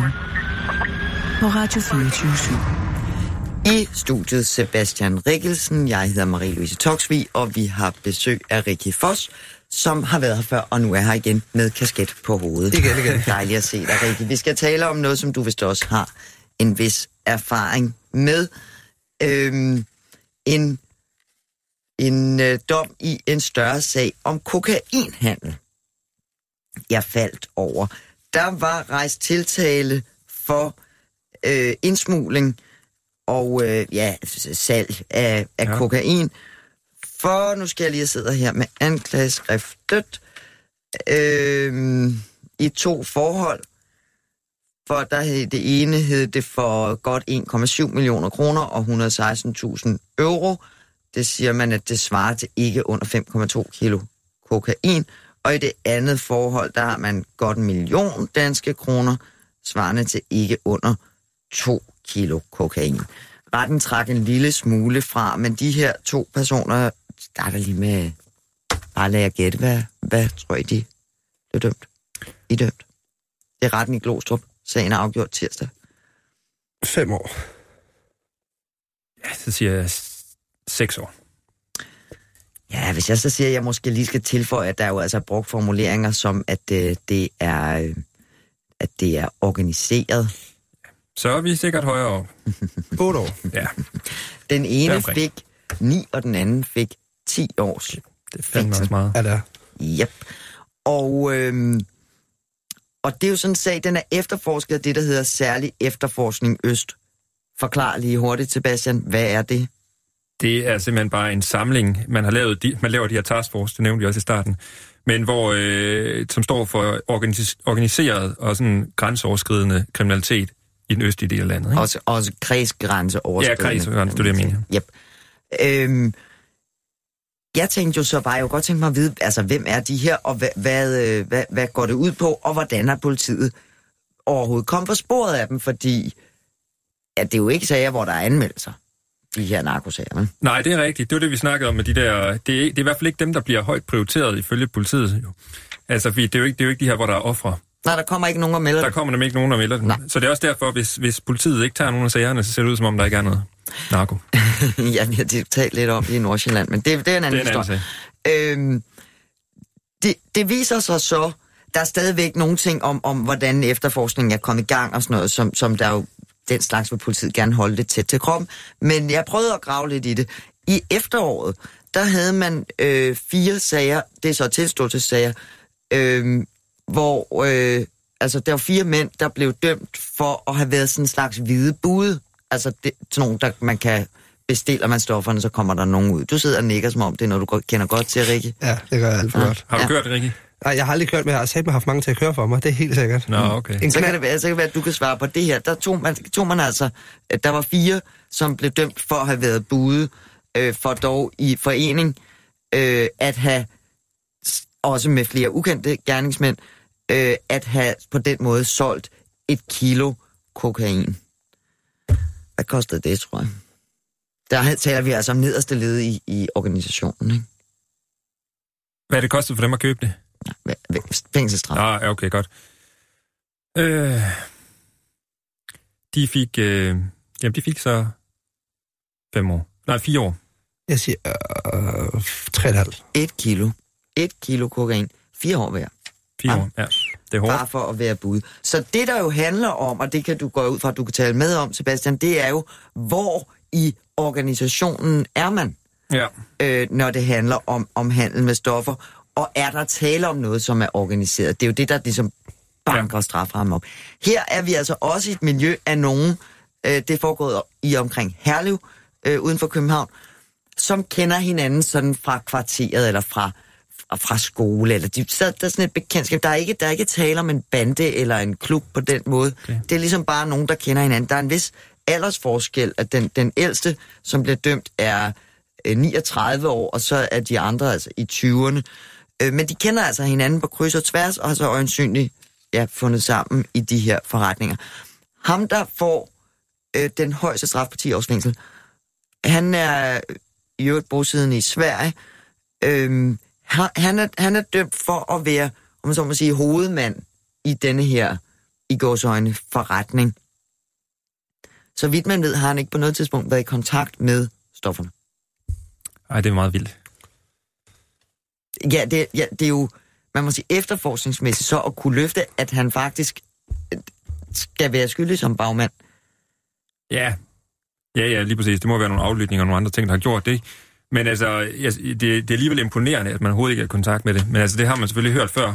på Radio 24 I studiet Sebastian Rikkelsen, jeg hedder Marie-Louise Toksvig, og vi har besøg af Rikke Foss, som har været her før, og nu er her igen med kasket på hovedet. Igen, igen. Dejligt at se dig, Rikke. Vi skal tale om noget, som du vist også har en vis erfaring med. Øhm, en en øh, dom i en større sag om kokainhandel. Jeg faldt over. Der var rejst tiltale for øh, indsmugling og øh, ja, salg af, af ja. Kokain. For nu skal jeg lige sidde her med anklageskriftet øh, i to forhold. For der hed det ene hed det for godt 1,7 millioner kroner og 116.000 euro. Det siger man, at det svarer til ikke under 5,2 kilo kokain. Og i det andet forhold, der har man godt en million danske kroner, svarende til ikke under 2 kilo kokain. Retten trak en lille smule fra, men de her to personer starter lige med, bare lad jeg gætte, hvad, hvad tror I, de blev dømt? I dømt. Det er retten i Glostrup. Sagen er afgjort tirsdag. Fem år. Ja, så siger jeg seks år. Ja, hvis jeg så siger, at jeg måske lige skal tilføje, at der er jo altså brugt formuleringer som, at øh, det er øh, at det er organiseret. Så er vi sikkert højere op. 8 år. Ja, Den ene Deromkring. fik 9, og den anden fik 10 års. det er fandme også meget. Er der. Yep. Og, øhm, og det er jo sådan en sag, den er efterforsket af det, der hedder særlig efterforskning Øst. Forklar lige hurtigt, Sebastian, hvad er det? Det er simpelthen bare en samling. Man har lavet de, man laver de her taskforce, det nævnte vi også i starten, men hvor, øh, som står for organis- organiseret og sådan grænseoverskridende kriminalitet i den østlige del af landet. Ikke? Også, også kredsgrænse Ja, kredsgrænse, det er det, jeg mener. Yep. Øhm, jeg tænkte jo så bare, jeg kunne godt tænke mig at vide, altså hvem er de her, og hvad, hvad, øh, hvad, hvad går det ud på, og hvordan er politiet overhovedet kommet på sporet af dem, fordi ja, det er jo ikke sager, hvor der er anmeldelser, de her narkosager, vel? Nej, det er rigtigt. Det var det, vi snakkede om med de der... Det er, det er i hvert fald ikke dem, der bliver højt prioriteret ifølge politiet. Jo. Altså, fordi det er, jo ikke, det er jo ikke de her, hvor der er ofre. Nej, der kommer ikke nogen og melder Der kommer nemlig ikke nogen, der melder dem. Nej. Så det er også derfor, hvis, hvis politiet ikke tager nogen af sagerne, så ser det ud, som om der ikke er noget narko. ja, vi har talt lidt om det i Nordsjælland, men det, det er en anden Det er en anden historie. Øhm, det, det viser sig så, der er stadigvæk nogle ting om, om hvordan efterforskningen er kommet i gang og sådan noget, som, som der jo den slags vil politiet gerne holde det tæt til kroppen. Men jeg prøvede at grave lidt i det. I efteråret, der havde man øh, fire sager, det er så tilståelsessager, øh, hvor øh, altså, der var fire mænd, der blev dømt for at have været sådan en slags hvide bude. Altså det, sådan nogle, der man kan bestiller man stofferne, så kommer der nogen ud. Du sidder og nikker, som om det er noget, du kender godt til, Rikke. Ja, det gør jeg alt for Ja. godt. Har du Ja. kørt, Rikke? Nej, jeg har aldrig kørt, men jeg har sagt, haft mange til at køre for mig. Det er helt sikkert. Nå, okay. En Så kan, det være, så kan det være, at du kan svare på det her. Der tog man, tog man altså, at der var fire, som blev dømt for at have været bude, øh, for dog i forening øh, at have, også med flere ukendte gerningsmænd, øh, at have på den måde solgt et kilo kokain. Hvad kostede det, tror jeg? Der taler vi altså om nederste led i, i organisationen, ikke? Hvad er det kostet for dem at købe det? Fængselsstraf. Ah, ja, okay, godt. Øh, de fik, øh, jamen, de fik så fem år. Nej, fire år. jeg siger øh, 3,5. Et kilo. Et kilo kokain. Fire år hver. Fire Ah. år, ja. Det er hårdt. Bare for at være bud. Så det, der jo handler om, og det kan du gå ud fra, at du kan tale med om, Sebastian, det er jo, hvor i organisationen er man, Ja. øh, når det handler om, om handel med stoffer. Og er der tale om noget, som er organiseret? Det er jo det, der ligesom banker ja. straframmen op. Her er vi altså også i et miljø af nogen, øh, det foregået i omkring Herlev, øh, uden for København, som kender hinanden sådan fra kvarteret eller fra, fra, skole. Eller de, så der er sådan et bekendtskab. Der er, ikke, der er ikke tale om en bande eller en klub på den måde. Okay. Det er ligesom bare nogen, der kender hinanden. Der er en vis aldersforskel, at den, den ældste, som bliver dømt, er øh, 39 år, og så er de andre altså i 20'erne. Øh, men de kender altså hinanden på kryds og tværs, og har så øjensynligt ja, fundet sammen i de her forretninger. Ham, der får øh, den højeste straf på 10 års fængsel, han er øh, i øvrigt bosiddende i Sverige. Øh, han, han, er, han er dømt for at være, om man så må sige, hovedmand i denne her, i gårsøjne, forretning. Så vidt man ved, har han ikke på noget tidspunkt været i kontakt med stofferne. Ej, det er meget vildt. Ja, det, ja, det er jo, man må sige, efterforskningsmæssigt så at kunne løfte, at han faktisk øh, skal være skyldig som bagmand. Ja. Ja, ja, lige præcis. Det må være nogle aflytninger og nogle andre ting, der har gjort det. Men altså, det, det er alligevel imponerende, at man overhovedet ikke er i kontakt med det. Men altså, det har man selvfølgelig hørt før,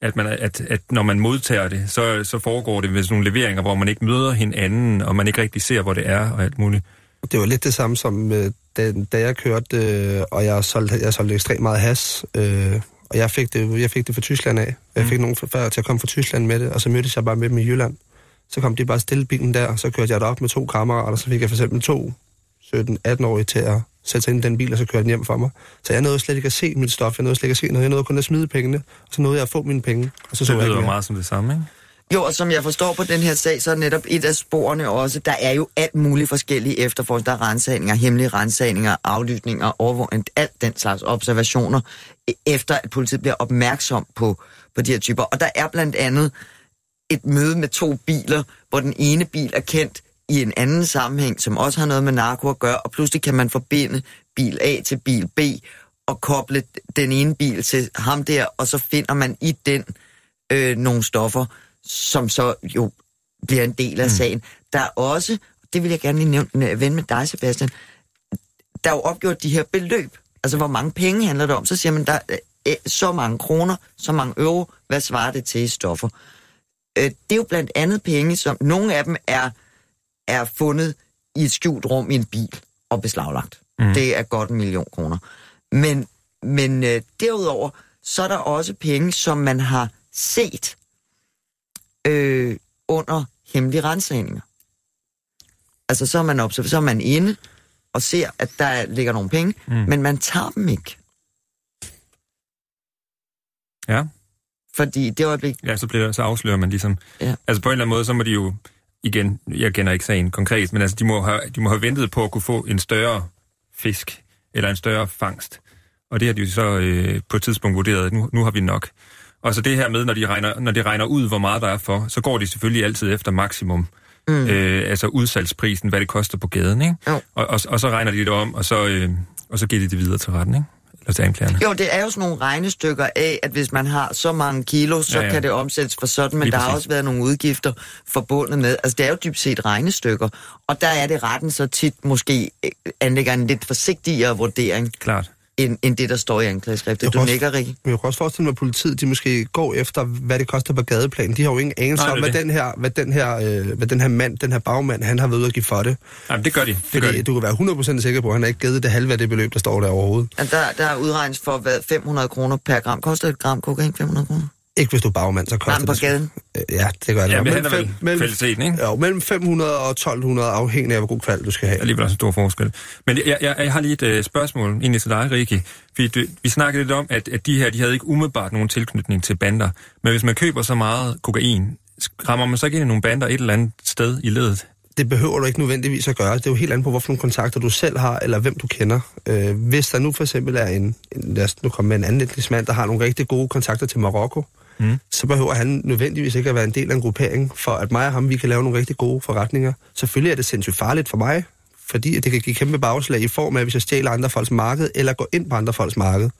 at, man, at, at når man modtager det, så, så foregår det ved sådan nogle leveringer, hvor man ikke møder hinanden, og man ikke rigtig ser, hvor det er og alt muligt. Det var lidt det samme som, øh, da, da jeg kørte, øh, og jeg solgte, jeg solgte ekstremt meget has, øh, og jeg fik, det, jeg fik det fra Tyskland af. Jeg fik nogen før til at komme fra Tyskland med det, og så mødtes jeg bare med dem i Jylland. Så kom de bare stille bilen der, og så kørte jeg derop med to kammerater, og så fik jeg for eksempel to 17-18-årige til at sætte sig ind i den bil, og så kørte den hjem for mig. Så jeg nåede slet ikke at se mit stof, jeg nåede slet ikke at se noget, jeg nåede kun at smide pengene, og så nåede jeg at få mine penge, og så så Det lyder meget som det samme, ikke? Jo, og som jeg forstår på den her sag, så er netop et af sporene også, der er jo alt muligt forskellige efterforskninger. Der er rensagninger, hemmelige rensagninger, aflytninger, overvågning, alt den slags observationer, e- efter at politiet bliver opmærksom på, på de her typer. Og der er blandt andet et møde med to biler, hvor den ene bil er kendt i en anden sammenhæng, som også har noget med narko at gøre, og pludselig kan man forbinde bil A til bil B, og koble den ene bil til ham der, og så finder man i den øh, nogle stoffer, som så jo bliver en del af mm. sagen. Der er også, det vil jeg gerne lige nævne, ven med dig, Sebastian, der er jo opgjort de her beløb. Altså, hvor mange penge handler det om? Så siger man, der er øh, så mange kroner, så mange euro, hvad svarer det til i stoffer? Øh, det er jo blandt andet penge, som nogle af dem er, er fundet i et skjult rum i en bil og beslaglagt. Mm. Det er godt en million kroner. Men, men øh, derudover, så er der også penge, som man har set øh, under hemmelige rensagninger. Altså, så er man observer, så er man inde og ser, at der ligger nogle penge, mm. men man tager dem ikke. Ja. Fordi det øjeblik... Ja, så, bliver, så afslører man ligesom... Ja. Altså på en eller anden måde, så må de jo... Igen, jeg kender ikke sagen konkret, men altså, de må, have, de må have ventet på at kunne få en større fisk, eller en større fangst. Og det har de jo så øh, på et tidspunkt vurderet, nu, nu har vi nok. Og så det her med, når de, regner, når de regner ud, hvor meget der er for, så går de selvfølgelig altid efter maksimum. Mm. Øh, altså udsalgsprisen, hvad det koster på gaden, ikke? Jo. Og, og, og så regner de det om, og så, øh, og så giver de det videre til retten, ikke? Eller til anklagerne. Jo, det er jo sådan nogle regnestykker af, at hvis man har så mange kilo, så Ja, ja, kan det omsættes for sådan, men Lige der har præcis. også været nogle udgifter forbundet med. Altså, det er jo dybt set regnestykker, og der er det retten så tit måske anlægger en lidt forsigtigere vurdering, Klart. End, end det, der står i anklageskriftet. Du også- nikker, Rikke? Jeg kan også forestille mig, at politiet de måske går efter, hvad det koster på gadeplan. De har jo ingen anelse Nej, om, hvad det. den, her, hvad, den her, øh, hvad den her mand, den her bagmand, han har været ude at give for det. Jamen, det gør de. Det gør Fordi de. du kan være 100% sikker på, at han har ikke givet det halve af det beløb, der står der overhovedet. At der, der er udregnet for, hvad 500 kroner per gram. Koster et gram kokain 500 kroner? Ikke hvis du er bagmand, så koster men på det... gaden. Øh, Ja, det gør det. Ja, men det Mellem fem- mellem- kvaliteten, ikke? Jo, mellem 500 og 1200, afhængig af, hvor god kvalitet du skal have. alligevel også en stor forskel. Men jeg, jeg, jeg har lige et øh, spørgsmål egentlig til dig, Rikke. Vi, du, vi snakkede lidt om, at, at de her, de havde ikke umiddelbart nogen tilknytning til bander. Men hvis man køber så meget kokain, rammer man så ikke ind i nogle bander et eller andet sted i ledet? det behøver du ikke nødvendigvis at gøre. Det er jo helt andet på, hvorfor nogle kontakter du selv har, eller hvem du kender. Øh, hvis der nu for eksempel er en, en lad os nu komme med en anden etnisk mand, der har nogle rigtig gode kontakter til Marokko, mm. så behøver han nødvendigvis ikke at være en del af en gruppering, for at mig og ham, vi kan lave nogle rigtig gode forretninger. Selvfølgelig er det sindssygt farligt for mig, fordi det kan give kæmpe bagslag i form af, hvis jeg stjæler andre folks marked, eller går ind på andre folks marked.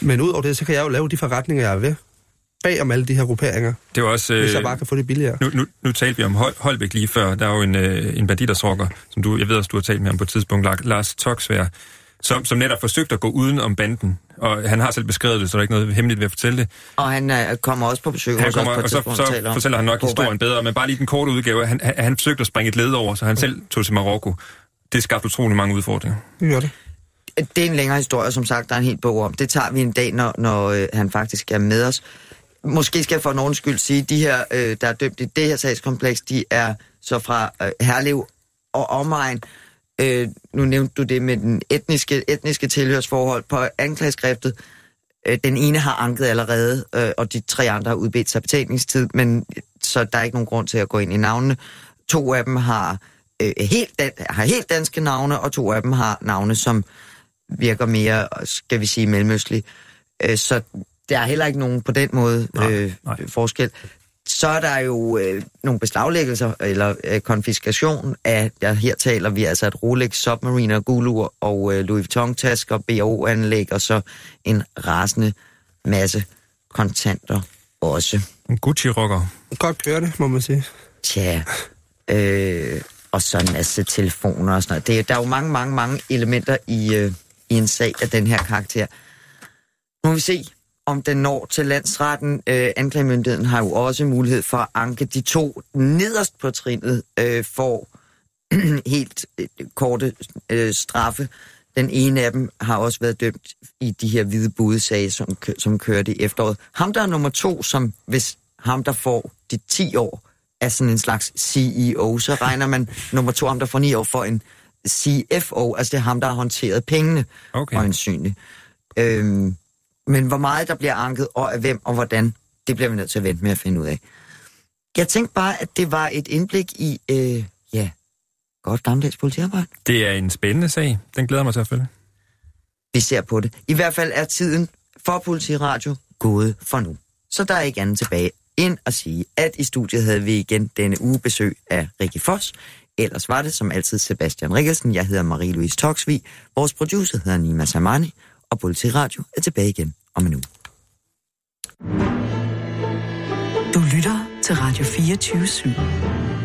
Men udover det, så kan jeg jo lave de forretninger, jeg er ved, bag om alle de her grupperinger, Det var også... hvis jeg bare kan få det billigere. Nu, nu, nu talte vi om Hol- Holbæk lige før. Der er jo en, øh, en banditersrokker, som du, jeg ved også, du har talt med ham på et tidspunkt, Lar- Lars Toksvær, som, som netop forsøgte at gå uden om banden. Og han har selv beskrevet det, så der er ikke noget hemmeligt ved at fortælle det. Og han øh, kommer også på besøg Han hos os kommer, på et og så, så fortæller han nok historien bedre, men bare lige den korte udgave. Han, han, han forsøgte at springe et led over, så han selv tog til Marokko. Det skabte utrolig mange udfordringer. Det gør det. Det er en længere historie, som sagt, der er en helt bog om. Det tager vi en dag, når, når øh, han faktisk er med os. Måske skal jeg for nogen skyld sige, at de her, øh, der er dømt i det her sagskompleks, de er så fra øh, Herlev og omegn. Øh, nu nævnte du det med den etniske, etniske tilhørsforhold på anklageskriftet. Øh, den ene har anket allerede, øh, og de tre andre har udbedt sig betalingstid, men så der er ikke nogen grund til at gå ind i navnene. To af dem har, øh, helt, dan- har helt danske navne, og to af dem har navne, som virker mere, skal vi sige, mellemøstlige. Øh, så der er heller ikke nogen på den måde Nej, øh, nej. forskel. Så er der jo øh, nogle beslaglæggelser eller øh, konfiskation af, ja, her taler vi altså et Rolex Submariner, Gulu og øh, Louis Vuitton-tasker, BO-anlæg og så en rasende masse kontanter også. En Gucci-rocker. Godt køre det, må man sige. Tja, øh, og så en masse telefoner og sådan noget. Det, der er jo mange, mange, mange elementer i, øh, i en sag af den her karakter. Nu må vi se, om den når til landsretten. Øh, anklagemyndigheden har jo også mulighed for at anke de to nederst på trinet, øh, får helt øh, korte øh, straffe. Den ene af dem har også været dømt i de her hvide budsager, som, som kørte i efteråret. Ham, der er nummer to, som hvis ham, der får de 10 år, er sådan en slags CEO, så regner man nummer to, ham der får 9 år, for en CFO, altså det er ham, der har håndteret pengene, Okay. øjensynligt. Øhm, men hvor meget der bliver anket, og af hvem og hvordan, det bliver vi nødt til at vente med at finde ud af. Jeg tænkte bare, at det var et indblik i, øh, ja, godt gammeldags politiarbejde. Det er en spændende sag. Den glæder mig til at følge. Vi ser på det. I hvert fald er tiden for Politiradio gået for nu. Så der er ikke andet tilbage end at sige, at i studiet havde vi igen denne uge besøg af Rikke Foss, Ellers var det som altid Sebastian Rikkelsen. Jeg hedder Marie-Louise Toksvig. Vores producer hedder Nima Samani. Og Politiradio er tilbage igen om en uge. Du lytter til Radio 24 /7.